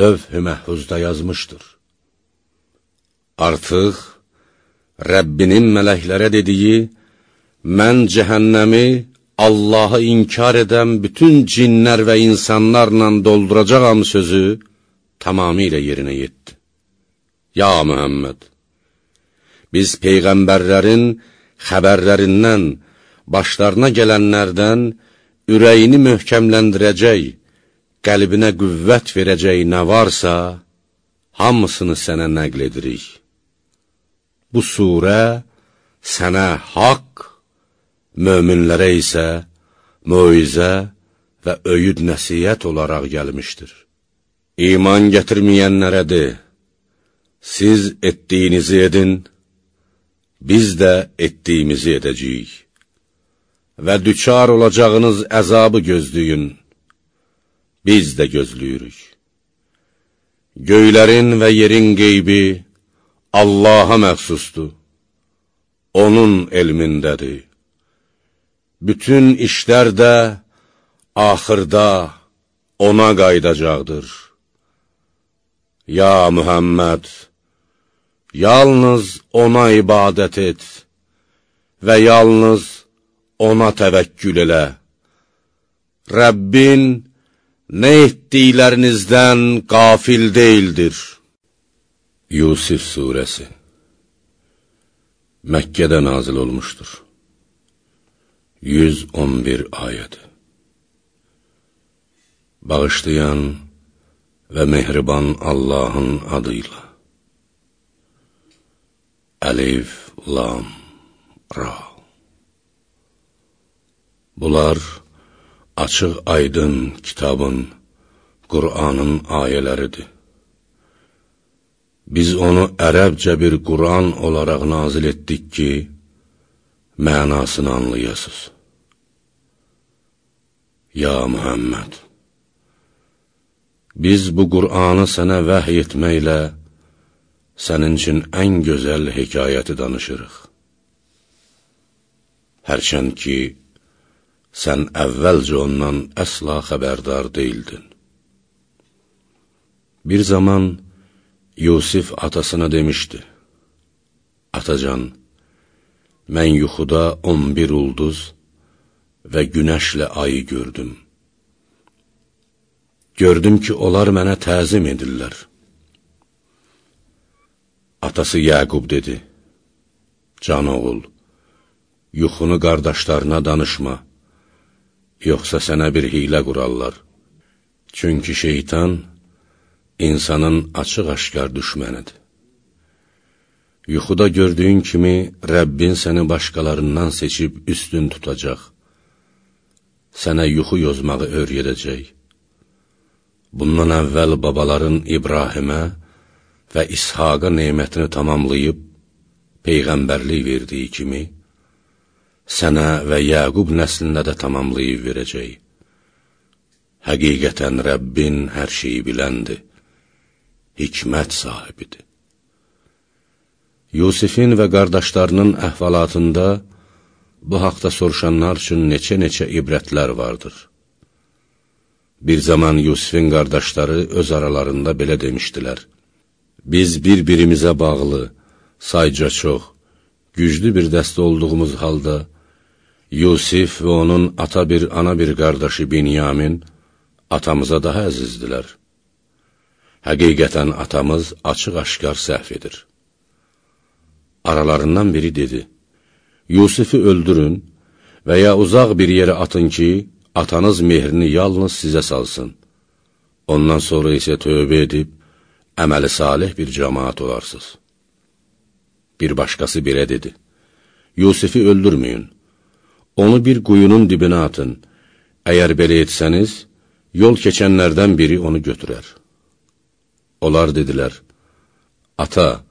lövh-ü məhvuzda yazmışdır. Artıq Rəbbinin mələklərə dediyi, mən cəhənnəmi Allahı inkar edən bütün cinlər və insanlarla dolduracaqam sözü tamamilə yerinə yetdi. Ya Mühəmməd! Biz Peyğəmbərlərin xəbərlərindən, başlarına gələnlərdən ürəyini möhkəmləndirəcək, qəlbinə qüvvət verəcək nə varsa, hamısını sənə nəql edirik. Bu surə sənə haqq, möminlərə isə möizə və öyüd nəsiyyət olaraq gəlmişdir. İman gətirməyənlərə de, siz etdiyinizi edin, biz də etdiyimizi edəcəyik və düçar olacağınız əzabı gözləyin, biz də gözləyirik. Göylərin və yerin qeybi Allaha məxsusdur, Onun elmindədir. Bütün işlər də axırda Ona qaydacaqdır. Ya Mühəmməd, yalnız Ona ibadət et və yalnız ona təvəkkül elə. Rəbbin nə etdiklərinizdən qafil deyildir. Yusif Suresi Məkkədə nazil olmuşdur. 111 ayəd Bağışlayan və mehriban Allahın adıyla Əlif, Lam, Ra Bunlar açıq aydın kitabın, Qur'anın ayələridir. Biz onu ərəbcə bir Qur'an olaraq nazil etdik ki, mənasını anlayasız. Ya Muhammed! Biz bu Qur'anı sənə vəhy etməklə, sənin üçün ən gözəl hekayəti danışırıq. Hərçənd ki, sən əvvəlcə ondan əsla xəbərdar deyildin. Bir zaman Yusif atasına demişdi, Atacan, mən yuxuda 11 ulduz və günəşlə ayı gördüm. Gördüm ki, onlar mənə təzim edirlər. Atası Yəqub dedi, Can oğul, yuxunu qardaşlarına danışma yoxsa sənə bir hilə qurarlar. Çünki şeytan insanın açıq-aşkar düşmənidir. Yuxuda gördüyün kimi Rəbbin səni başqalarından seçib üstün tutacaq. Sənə yuxu yozmağı öyrədəcək. Bundan əvvəl babaların İbrahimə və İshaqa neymətini tamamlayıb, peyğəmbərlik verdiyi kimi, sənə və Yəqub nəslinə də tamamlayıb verəcək. Həqiqətən Rəbbin hər şeyi biləndir, hikmət sahibidir. Yusifin və qardaşlarının əhvalatında bu haqda soruşanlar üçün neçə-neçə ibrətlər vardır. Bir zaman Yusifin qardaşları öz aralarında belə demişdilər, Biz bir-birimizə bağlı, sayca çox, güclü bir dəstə olduğumuz halda, Yusif və onun ata bir, ana bir qardaşı Binyamin atamıza daha əzizdilər. Həqiqətən atamız açıq-aşkar səhv edir. Aralarından biri dedi, Yusifi öldürün və ya uzaq bir yerə atın ki, atanız mehrini yalnız sizə salsın. Ondan sonra isə tövbə edib, əməli salih bir cəmaat olarsınız. Bir başqası belə dedi, Yusifi öldürməyin, onu bir quyunun dibinə atın, əgər belə etsəniz, yol keçənlərdən biri onu götürər. Onlar dedilər, Ata,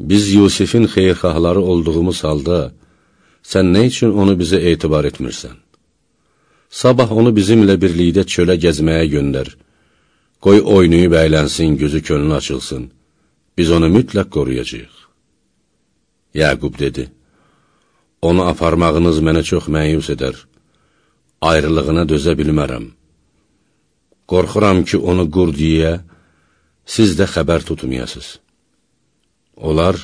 biz Yusifin xeyrxahları olduğumuz halda, sən nə üçün onu bizə etibar etmirsən? Sabah onu bizimlə birlikdə çölə gəzməyə göndər. Qoy oynayıb əylənsin, gözü könlü açılsın. Biz onu mütləq qoruyacaq. Yəqub dedi, onu aparmağınız mənə çox məyus edər. Ayrılığına dözə bilmərəm. Qorxuram ki, onu qurd yiyə, siz də xəbər tutmayasınız. Onlar,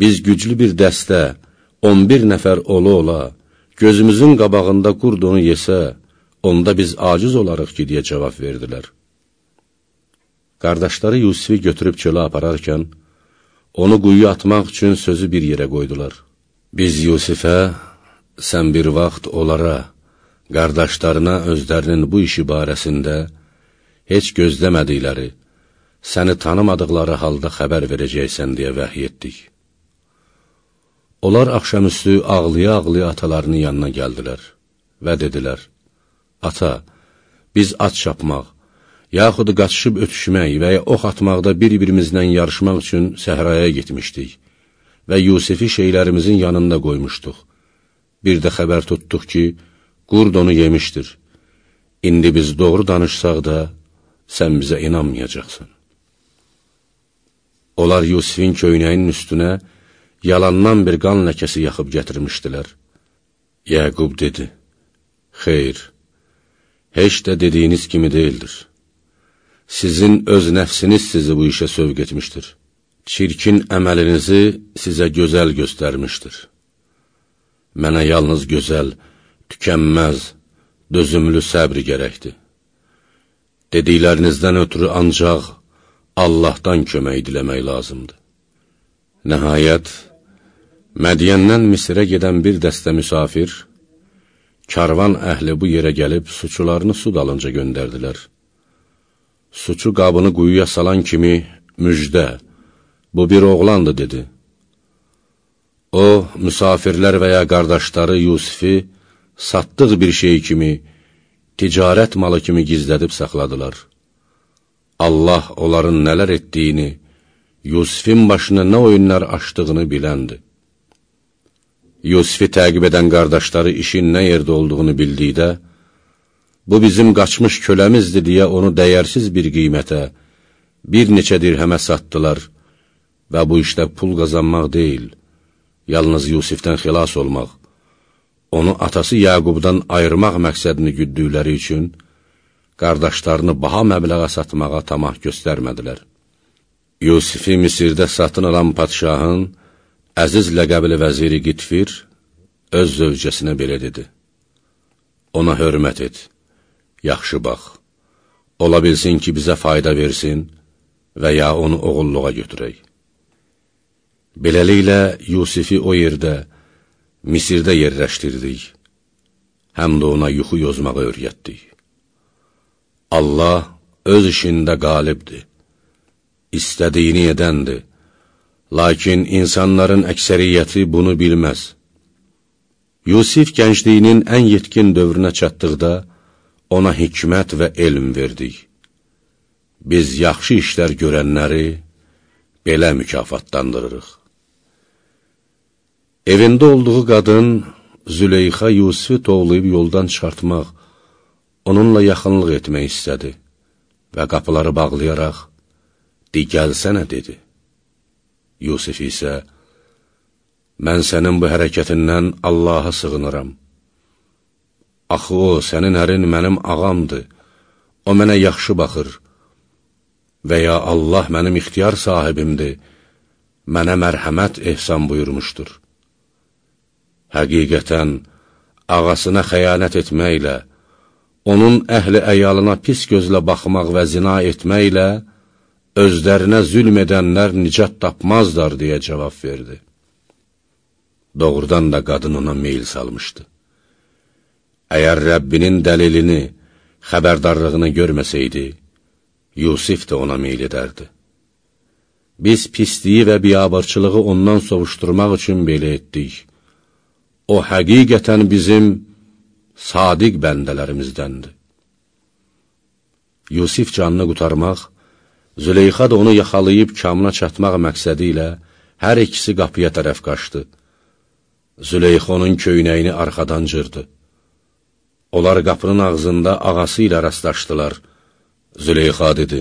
biz güclü bir dəstə, 11 nəfər ola-ola, gözümüzün qabağında qurd onu yesə, onda biz aciz olarıq ki, deyə cavab verdilər. Qardaşları Yusifi götürüb çölə apararkən, onu quyu atmaq üçün sözü bir yerə qoydular. Biz Yusifə, sən bir vaxt onlara, qardaşlarına özlərinin bu işi barəsində heç gözləmədikləri, səni tanımadıqları halda xəbər verəcəksən deyə vəhiy etdik. Onlar axşamüstü ağlaya-ağlaya atalarının yanına gəldilər və dedilər, Ata, biz at çapmaq, yaxud qaçışıb ötüşmək və ya ox atmaqda bir-birimizlə yarışmaq üçün səhraya getmişdik və Yusifi şeylərimizin yanında qoymuşduq. Bir də xəbər tutduq ki, qurd onu yemişdir. İndi biz doğru danışsaq da, sən bizə inanmayacaqsın. Onlar Yusifin köynəyinin üstünə yalandan bir qan ləkəsi yaxıb gətirmişdilər. Yəqub dedi, Xeyr, heç də dediyiniz kimi deyildir. Sizin öz nəfsiniz sizi bu işə sövq etmişdir. Çirkin əməlinizi sizə gözəl göstərmişdir. Mənə yalnız gözəl, tükənməz, dözümlü səbr gərəkdir. Dediklərinizdən ötürü ancaq Allahdan kömək diləmək lazımdır. Nəhayət, Mədiyəndən Misirə gedən bir dəstə müsafir, karvan əhli bu yerə gəlib suçularını su dalınca göndərdilər. Suçu qabını quyuya salan kimi, müjdə, bu bir oğlandı, dedi. O, müsafirlər və ya qardaşları Yusifi satdıq bir şey kimi, ticarət malı kimi gizlədib saxladılar. Allah onların nələr etdiyini, Yusifin başına nə oyunlar açdığını biləndir. Yusifi təqib edən qardaşları işin nə yerdə olduğunu bildikdə, bu bizim qaçmış köləmizdir deyə onu dəyərsiz bir qiymətə, bir neçə dirhəmə satdılar və bu işdə pul qazanmaq deyil, yalnız Yusifdən xilas olmaq, onu atası Yaqubdan ayırmaq məqsədini güddükləri üçün, qardaşlarını baha məbləğə satmağa tamah göstərmədilər. Yusifi Misirdə satın alan padşahın, əziz ləqəbli vəziri Qitfir öz zövcəsinə belə dedi. Ona hörmət et, yaxşı bax, ola bilsin ki, bizə fayda versin və ya onu oğulluğa götürək. Beləliklə, Yusifi o yerdə, Misirdə yerləşdirdik, həm də ona yuxu yozmağı öyrətdik. Allah öz işində qalibdir istədiyini edəndir. Lakin insanların əksəriyyəti bunu bilməz. Yusif gəncliyinin ən yetkin dövrünə çatdıqda, ona hikmət və elm verdik. Biz yaxşı işlər görənləri belə mükafatlandırırıq. Evində olduğu qadın Züleyxa Yusifi tovlayıb yoldan çıxartmaq, onunla yaxınlıq etmək istədi və qapıları bağlayaraq, di gəlsənə, dedi. Yusif isə, mən sənin bu hərəkətindən Allaha sığınıram. Axı o, sənin ərin mənim ağamdır, o mənə yaxşı baxır və ya Allah mənim ixtiyar sahibimdir, mənə mərhəmət ehsan buyurmuşdur. Həqiqətən, ağasına xəyanət etməklə, onun əhli əyalına pis gözlə baxmaq və zina etməklə, özlərinə zülm edənlər nicat tapmazlar, deyə cavab verdi. Doğrudan da qadın ona meyil salmışdı. Əgər Rəbbinin dəlilini, xəbərdarlığını görməsəydi, Yusif də ona meyil edərdi. Biz pisliyi və biabırçılığı ondan sovuşturmaq üçün belə etdik. O, həqiqətən bizim sadiq bəndələrimizdəndir. Yusif canını qutarmaq, Züleyxa da onu yaxalayıb kamına çatmaq məqsədi ilə hər ikisi qapıya tərəf qaçdı. Züleyxa onun köynəyini arxadan cırdı. Onlar qapının ağzında ağası ilə rastlaşdılar. Züleyxa dedi,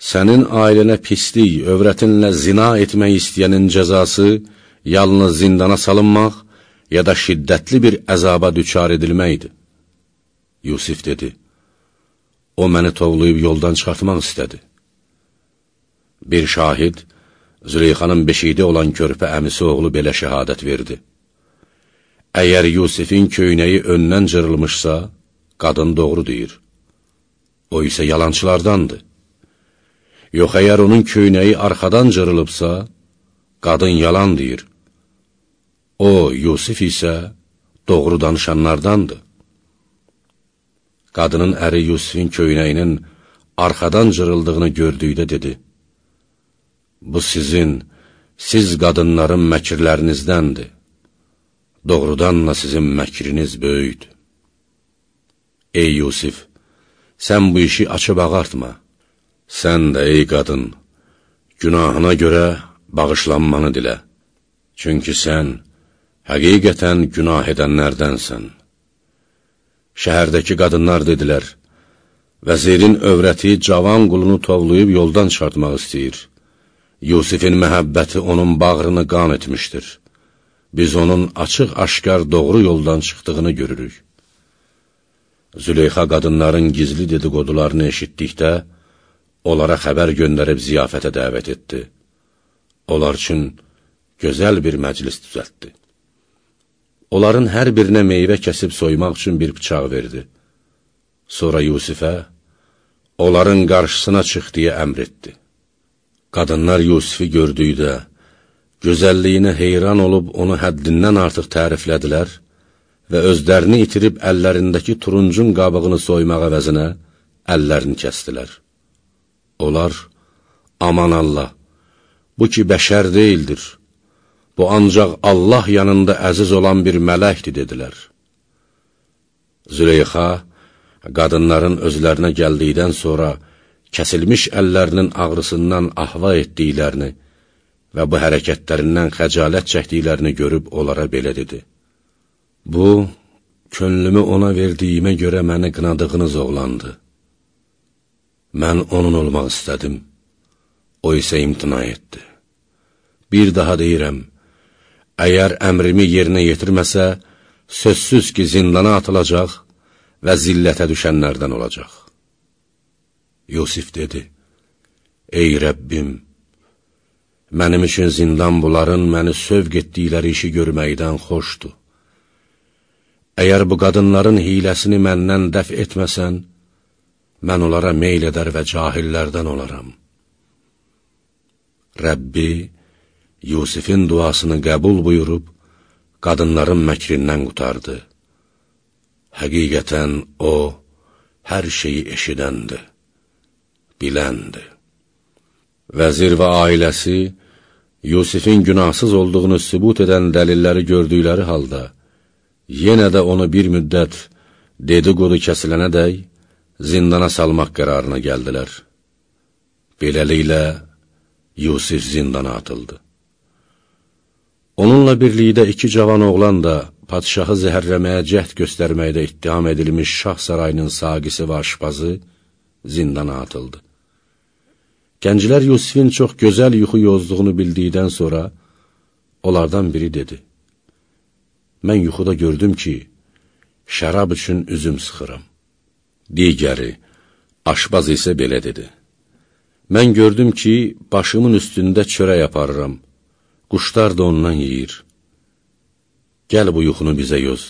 Sənin ailənə pislik, övrətinlə zina etmək istəyənin cəzası yalnız zindana salınmaq, ya da şiddətli bir əzaba düçar edilməkdir. Yusif dedi, o məni tovlayıb yoldan çıxartmaq istədi. Bir şahid, Züleyxanın beşiğdə olan körpə əmisi oğlu belə şəhadət verdi. Əgər Yusifin köynəyi öndən cırılmışsa, qadın doğru deyir. O isə yalançılardandır. Yox, əgər onun köynəyi arxadan cırılıbsa, qadın yalan deyir. O, Yusif isə doğru danışanlardandır. Qadının əri Yusifin köynəyinin arxadan cırıldığını gördükdə dedi, Bu sizin, siz qadınların məkirlərinizdəndir. Doğrudan da sizin məkriniz böyükdür. Ey Yusif, sən bu işi açıb ağartma. Sən də, ey qadın, günahına görə bağışlanmanı dilə. Çünki sən, həqiqətən günah edənlərdənsən. Şəhərdəki qadınlar dedilər, vəzirin övrəti cavan qulunu tovlayıb yoldan çıxartmaq istəyir. Yusifin məhəbbəti onun bağrını qan etmişdir. Biz onun açıq-aşkar doğru yoldan çıxdığını görürük. Züleyxa qadınların gizli dedikodularını eşitdikdə, onlara xəbər göndərib ziyafətə dəvət etdi. Onlar üçün gözəl bir məclis düzəltdi. Onların hər birinə meyvə kəsib soymaq üçün bir bıçaq verdi. Sonra Yusifə, onların qarşısına çıx deyə əmr etdi. Qadınlar Yusifi gördükdə, gözəlliyinə heyran olub onu həddindən artıq təriflədilər və özlərini itirib əllərindəki turuncun qabığını soymaq əvəzinə əllərini kəstilər. Onlar, aman Allah, bu ki bəşər deyildir, Bu ancaq Allah yanında əziz olan bir mələkdir, dedilər. Züleyxa, qadınların özlərinə gəldikdən sonra kəsilmiş əllərinin ağrısından ahva etdiklərini və bu hərəkətlərindən xəcalət çəkdiklərini görüb onlara belə dedi. Bu, könlümü ona verdiyimə görə məni qınadığınız oğlandı. Mən onun olmaq istədim, o isə imtina etdi. Bir daha deyirəm, Əgər əmrimi yerinə yetirməsə, sözsüz ki, zindana atılacaq və zillətə düşənlərdən olacaq. Yusif dedi, Ey Rəbbim, mənim üçün zindan bunların məni sövq etdikləri işi görməkdən xoşdur. Əgər bu qadınların hiləsini məndən dəf etməsən, mən onlara meyl edər və cahillərdən olaram. Rəbbi, Yusifin duasını qəbul buyurub, qadınların məkrindən qutardı. Həqiqətən o, hər şeyi eşidəndir, biləndir. Vəzir və ailəsi, Yusifin günahsız olduğunu sübut edən dəlilləri gördükləri halda, yenə də onu bir müddət dedikodu kəsilənə dəy zindana salmaq qərarına gəldilər. Beləliklə, Yusif zindana atıldı. Onunla birlikdə iki cavan oğlan da padşahı zəhərləməyə cəhd göstərməkdə ittiham edilmiş şah sarayının saqisi və aşpazı zindana atıldı. Gənclər Yusifin çox gözəl yuxu yozduğunu bildikdən sonra onlardan biri dedi, Mən yuxuda gördüm ki, şərab üçün üzüm sıxıram. Digəri, aşbaz isə belə dedi, Mən gördüm ki, başımın üstündə çörək aparıram, quşlar da ondan yeyir. Gəl bu yuxunu bizə yoz,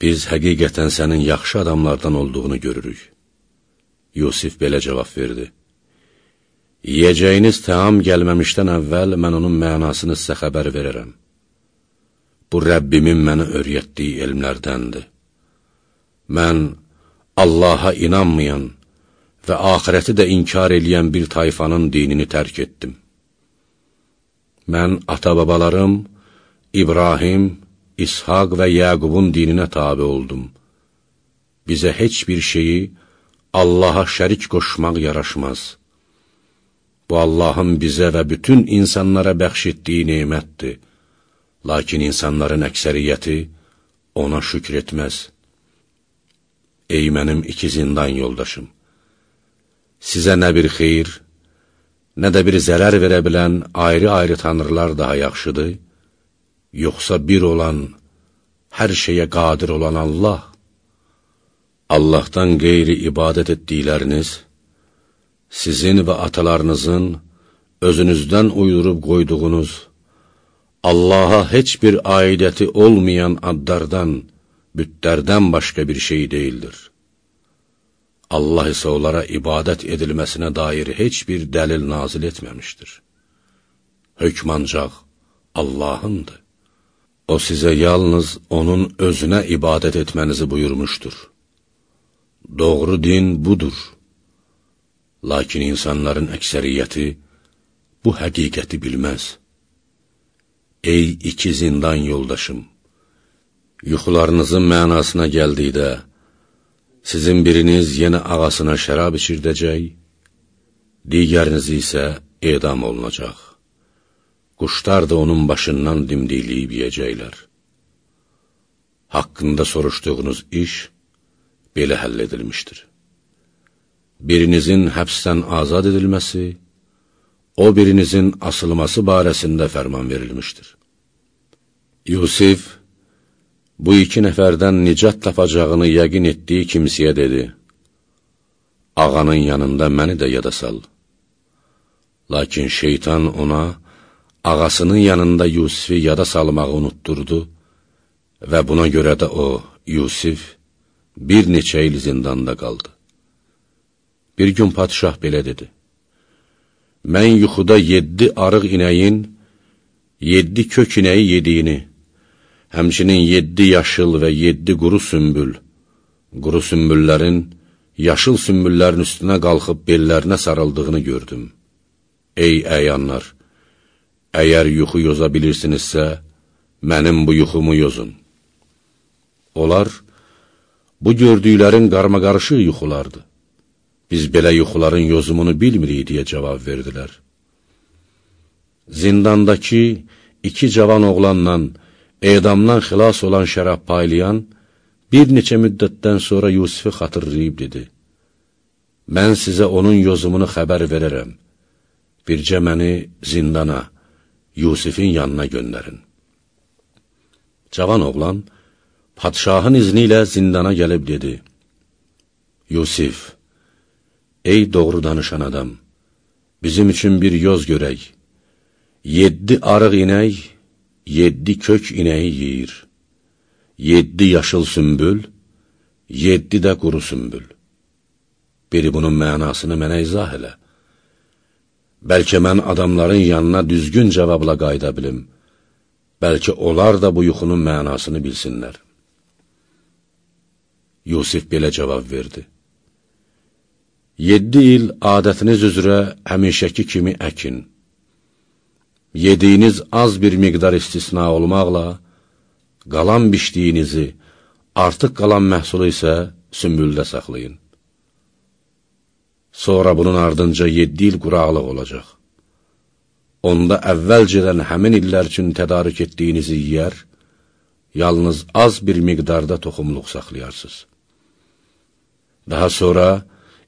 biz həqiqətən sənin yaxşı adamlardan olduğunu görürük. Yusif belə cavab verdi, Yiyəcəyiniz təam gəlməmişdən əvvəl mən onun mənasını sizə xəbər verərəm. Bu Rəbbimin mənə öyrətdiyi elmlərdəndir. Mən Allaha inanmayan və axirəti də inkar eləyən bir tayfanın dinini tərk etdim. Mən ata-babalarım İbrahim, İshaq və Yəqubun dininə tabi oldum. Bizə heç bir şeyi Allaha şərik qoşmaq yaraşmaz.'' Bu Allahın bizə və bütün insanlara bəxş etdiyi neymətdir. Lakin insanların əksəriyyəti ona şükr etməz. Ey mənim iki zindan yoldaşım! Sizə nə bir xeyir, nə də bir zərər verə bilən ayrı-ayrı tanrılar daha yaxşıdır, yoxsa bir olan, hər şeyə qadir olan Allah, Allahdan qeyri ibadət etdikləriniz, sizin və atalarınızın özünüzdən uydurub qoyduğunuz, Allaha heç bir aidəti olmayan adlardan, bütlərdən başqa bir şey deyildir. Allah isə onlara ibadət edilməsinə dair heç bir dəlil nazil etməmişdir. Hökm ancaq Allahındır. O sizə yalnız onun özünə ibadət etmənizi buyurmuşdur. Doğru din budur. Lakin insanların əksəriyyəti bu həqiqəti bilməz. Ey iki zindan yoldaşım! Yuxularınızın mənasına gəldikdə, sizin biriniz yenə ağasına şərab içirdəcək, digəriniz isə edam olunacaq. Quşlar da onun başından dimdikləyib yiyəcəklər. Haqqında soruşduğunuz iş belə həll edilmişdir birinizin həbsdən azad edilməsi, o birinizin asılması barəsində fərman verilmişdir. Yusif, bu iki nəfərdən nicat tapacağını yəqin etdiyi kimsiyə dedi, ağanın yanında məni də yada sal. Lakin şeytan ona, ağasının yanında Yusifi yada salmağı unutturdu və buna görə də o, Yusif, bir neçə il zindanda qaldı. Bir gün padişah belə dedi, Mən yuxuda yeddi arıq inəyin, yeddi kök inəyi yediyini, həmçinin yeddi yaşıl və yeddi quru sümbül, quru sümbüllərin, yaşıl sümbüllərin üstünə qalxıb bellərinə sarıldığını gördüm. Ey əyanlar! Əgər yuxu yoza bilirsinizsə, mənim bu yuxumu yozun. Onlar, bu gördüklərin qarmaqarışı yuxulardır. Biz belə yuxuların yozumunu bilmirik, deyə cavab verdilər. Zindandakı iki cavan oğlanla edamdan xilas olan şərab paylayan bir neçə müddətdən sonra Yusifi xatırlayıb dedi, Mən sizə onun yozumunu xəbər verərəm, bircə məni zindana, Yusifin yanına göndərin. Cavan oğlan, padşahın izni ilə zindana gəlib dedi, Yusif, Ey doğru danışan adam, bizim üçün bir yoz görək. Yeddi arıq inək, yeddi kök inəyi yeyir. Yeddi yaşıl sümbül, yeddi də quru sümbül. Biri bunun mənasını mənə izah elə. Bəlkə mən adamların yanına düzgün cavabla qayda bilim. Bəlkə onlar da bu yuxunun mənasını bilsinlər. Yusif belə cavab verdi. Yeddi il adətiniz üzrə həmişəki kimi əkin. Yediyiniz az bir miqdar istisna olmaqla, qalan biçdiyinizi, artıq qalan məhsulu isə sümbüldə saxlayın. Sonra bunun ardınca yeddi il quraqlıq olacaq. onda əvvəlcədən həmin illər üçün tədarük etdiyinizi yiyər, yalnız az bir miqdarda toxumluq saxlayarsınız. Daha sonra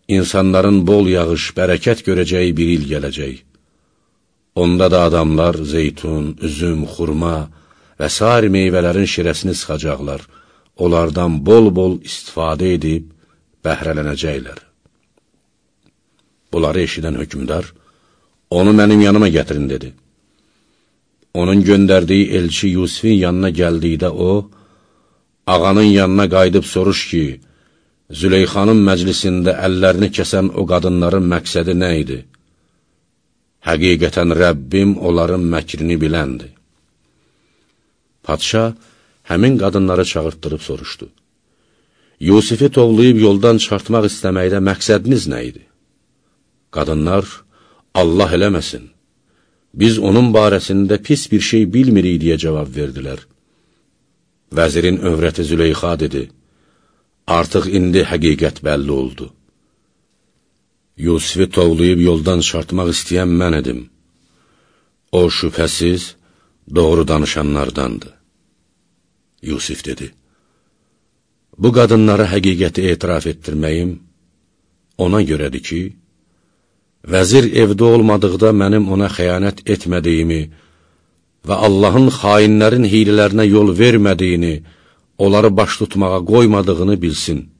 insanların bol yağış, bərəkət görəcəyi bir il gələcək. Onda da adamlar zeytun, üzüm, xurma və s. meyvələrin şirəsini sıxacaqlar, onlardan bol-bol istifadə edib bəhrələnəcəklər. Bunları eşidən hökmdar, onu mənim yanıma gətirin, dedi. Onun göndərdiyi elçi Yusifin yanına gəldikdə o, ağanın yanına qayıdıb soruş ki, Züleyxanın məclisində əllərini kəsən o qadınların məqsədi nə idi? Həqiqətən Rəbbim onların məkrini biləndir. Padşah həmin qadınları çağırtdırıb soruşdu. Yusifi tovlayıb yoldan çıxartmaq istəməkdə məqsədiniz nə idi? Qadınlar, Allah eləməsin, biz onun barəsində pis bir şey bilmirik deyə cavab verdilər. Vəzirin övrəti Züleyxa dedi, artıq indi həqiqət bəlli oldu. Yusifi tovlayıb yoldan çıxartmaq istəyən mən edim. O, şübhəsiz, doğru danışanlardandır. Yusif dedi, Bu qadınlara həqiqəti etiraf etdirməyim ona görədir ki, vəzir evdə olmadıqda mənim ona xəyanət etmədiyimi və Allahın xainlərin hilələrinə yol vermədiyini, onları baş tutmağa qoymadığını bilsin.''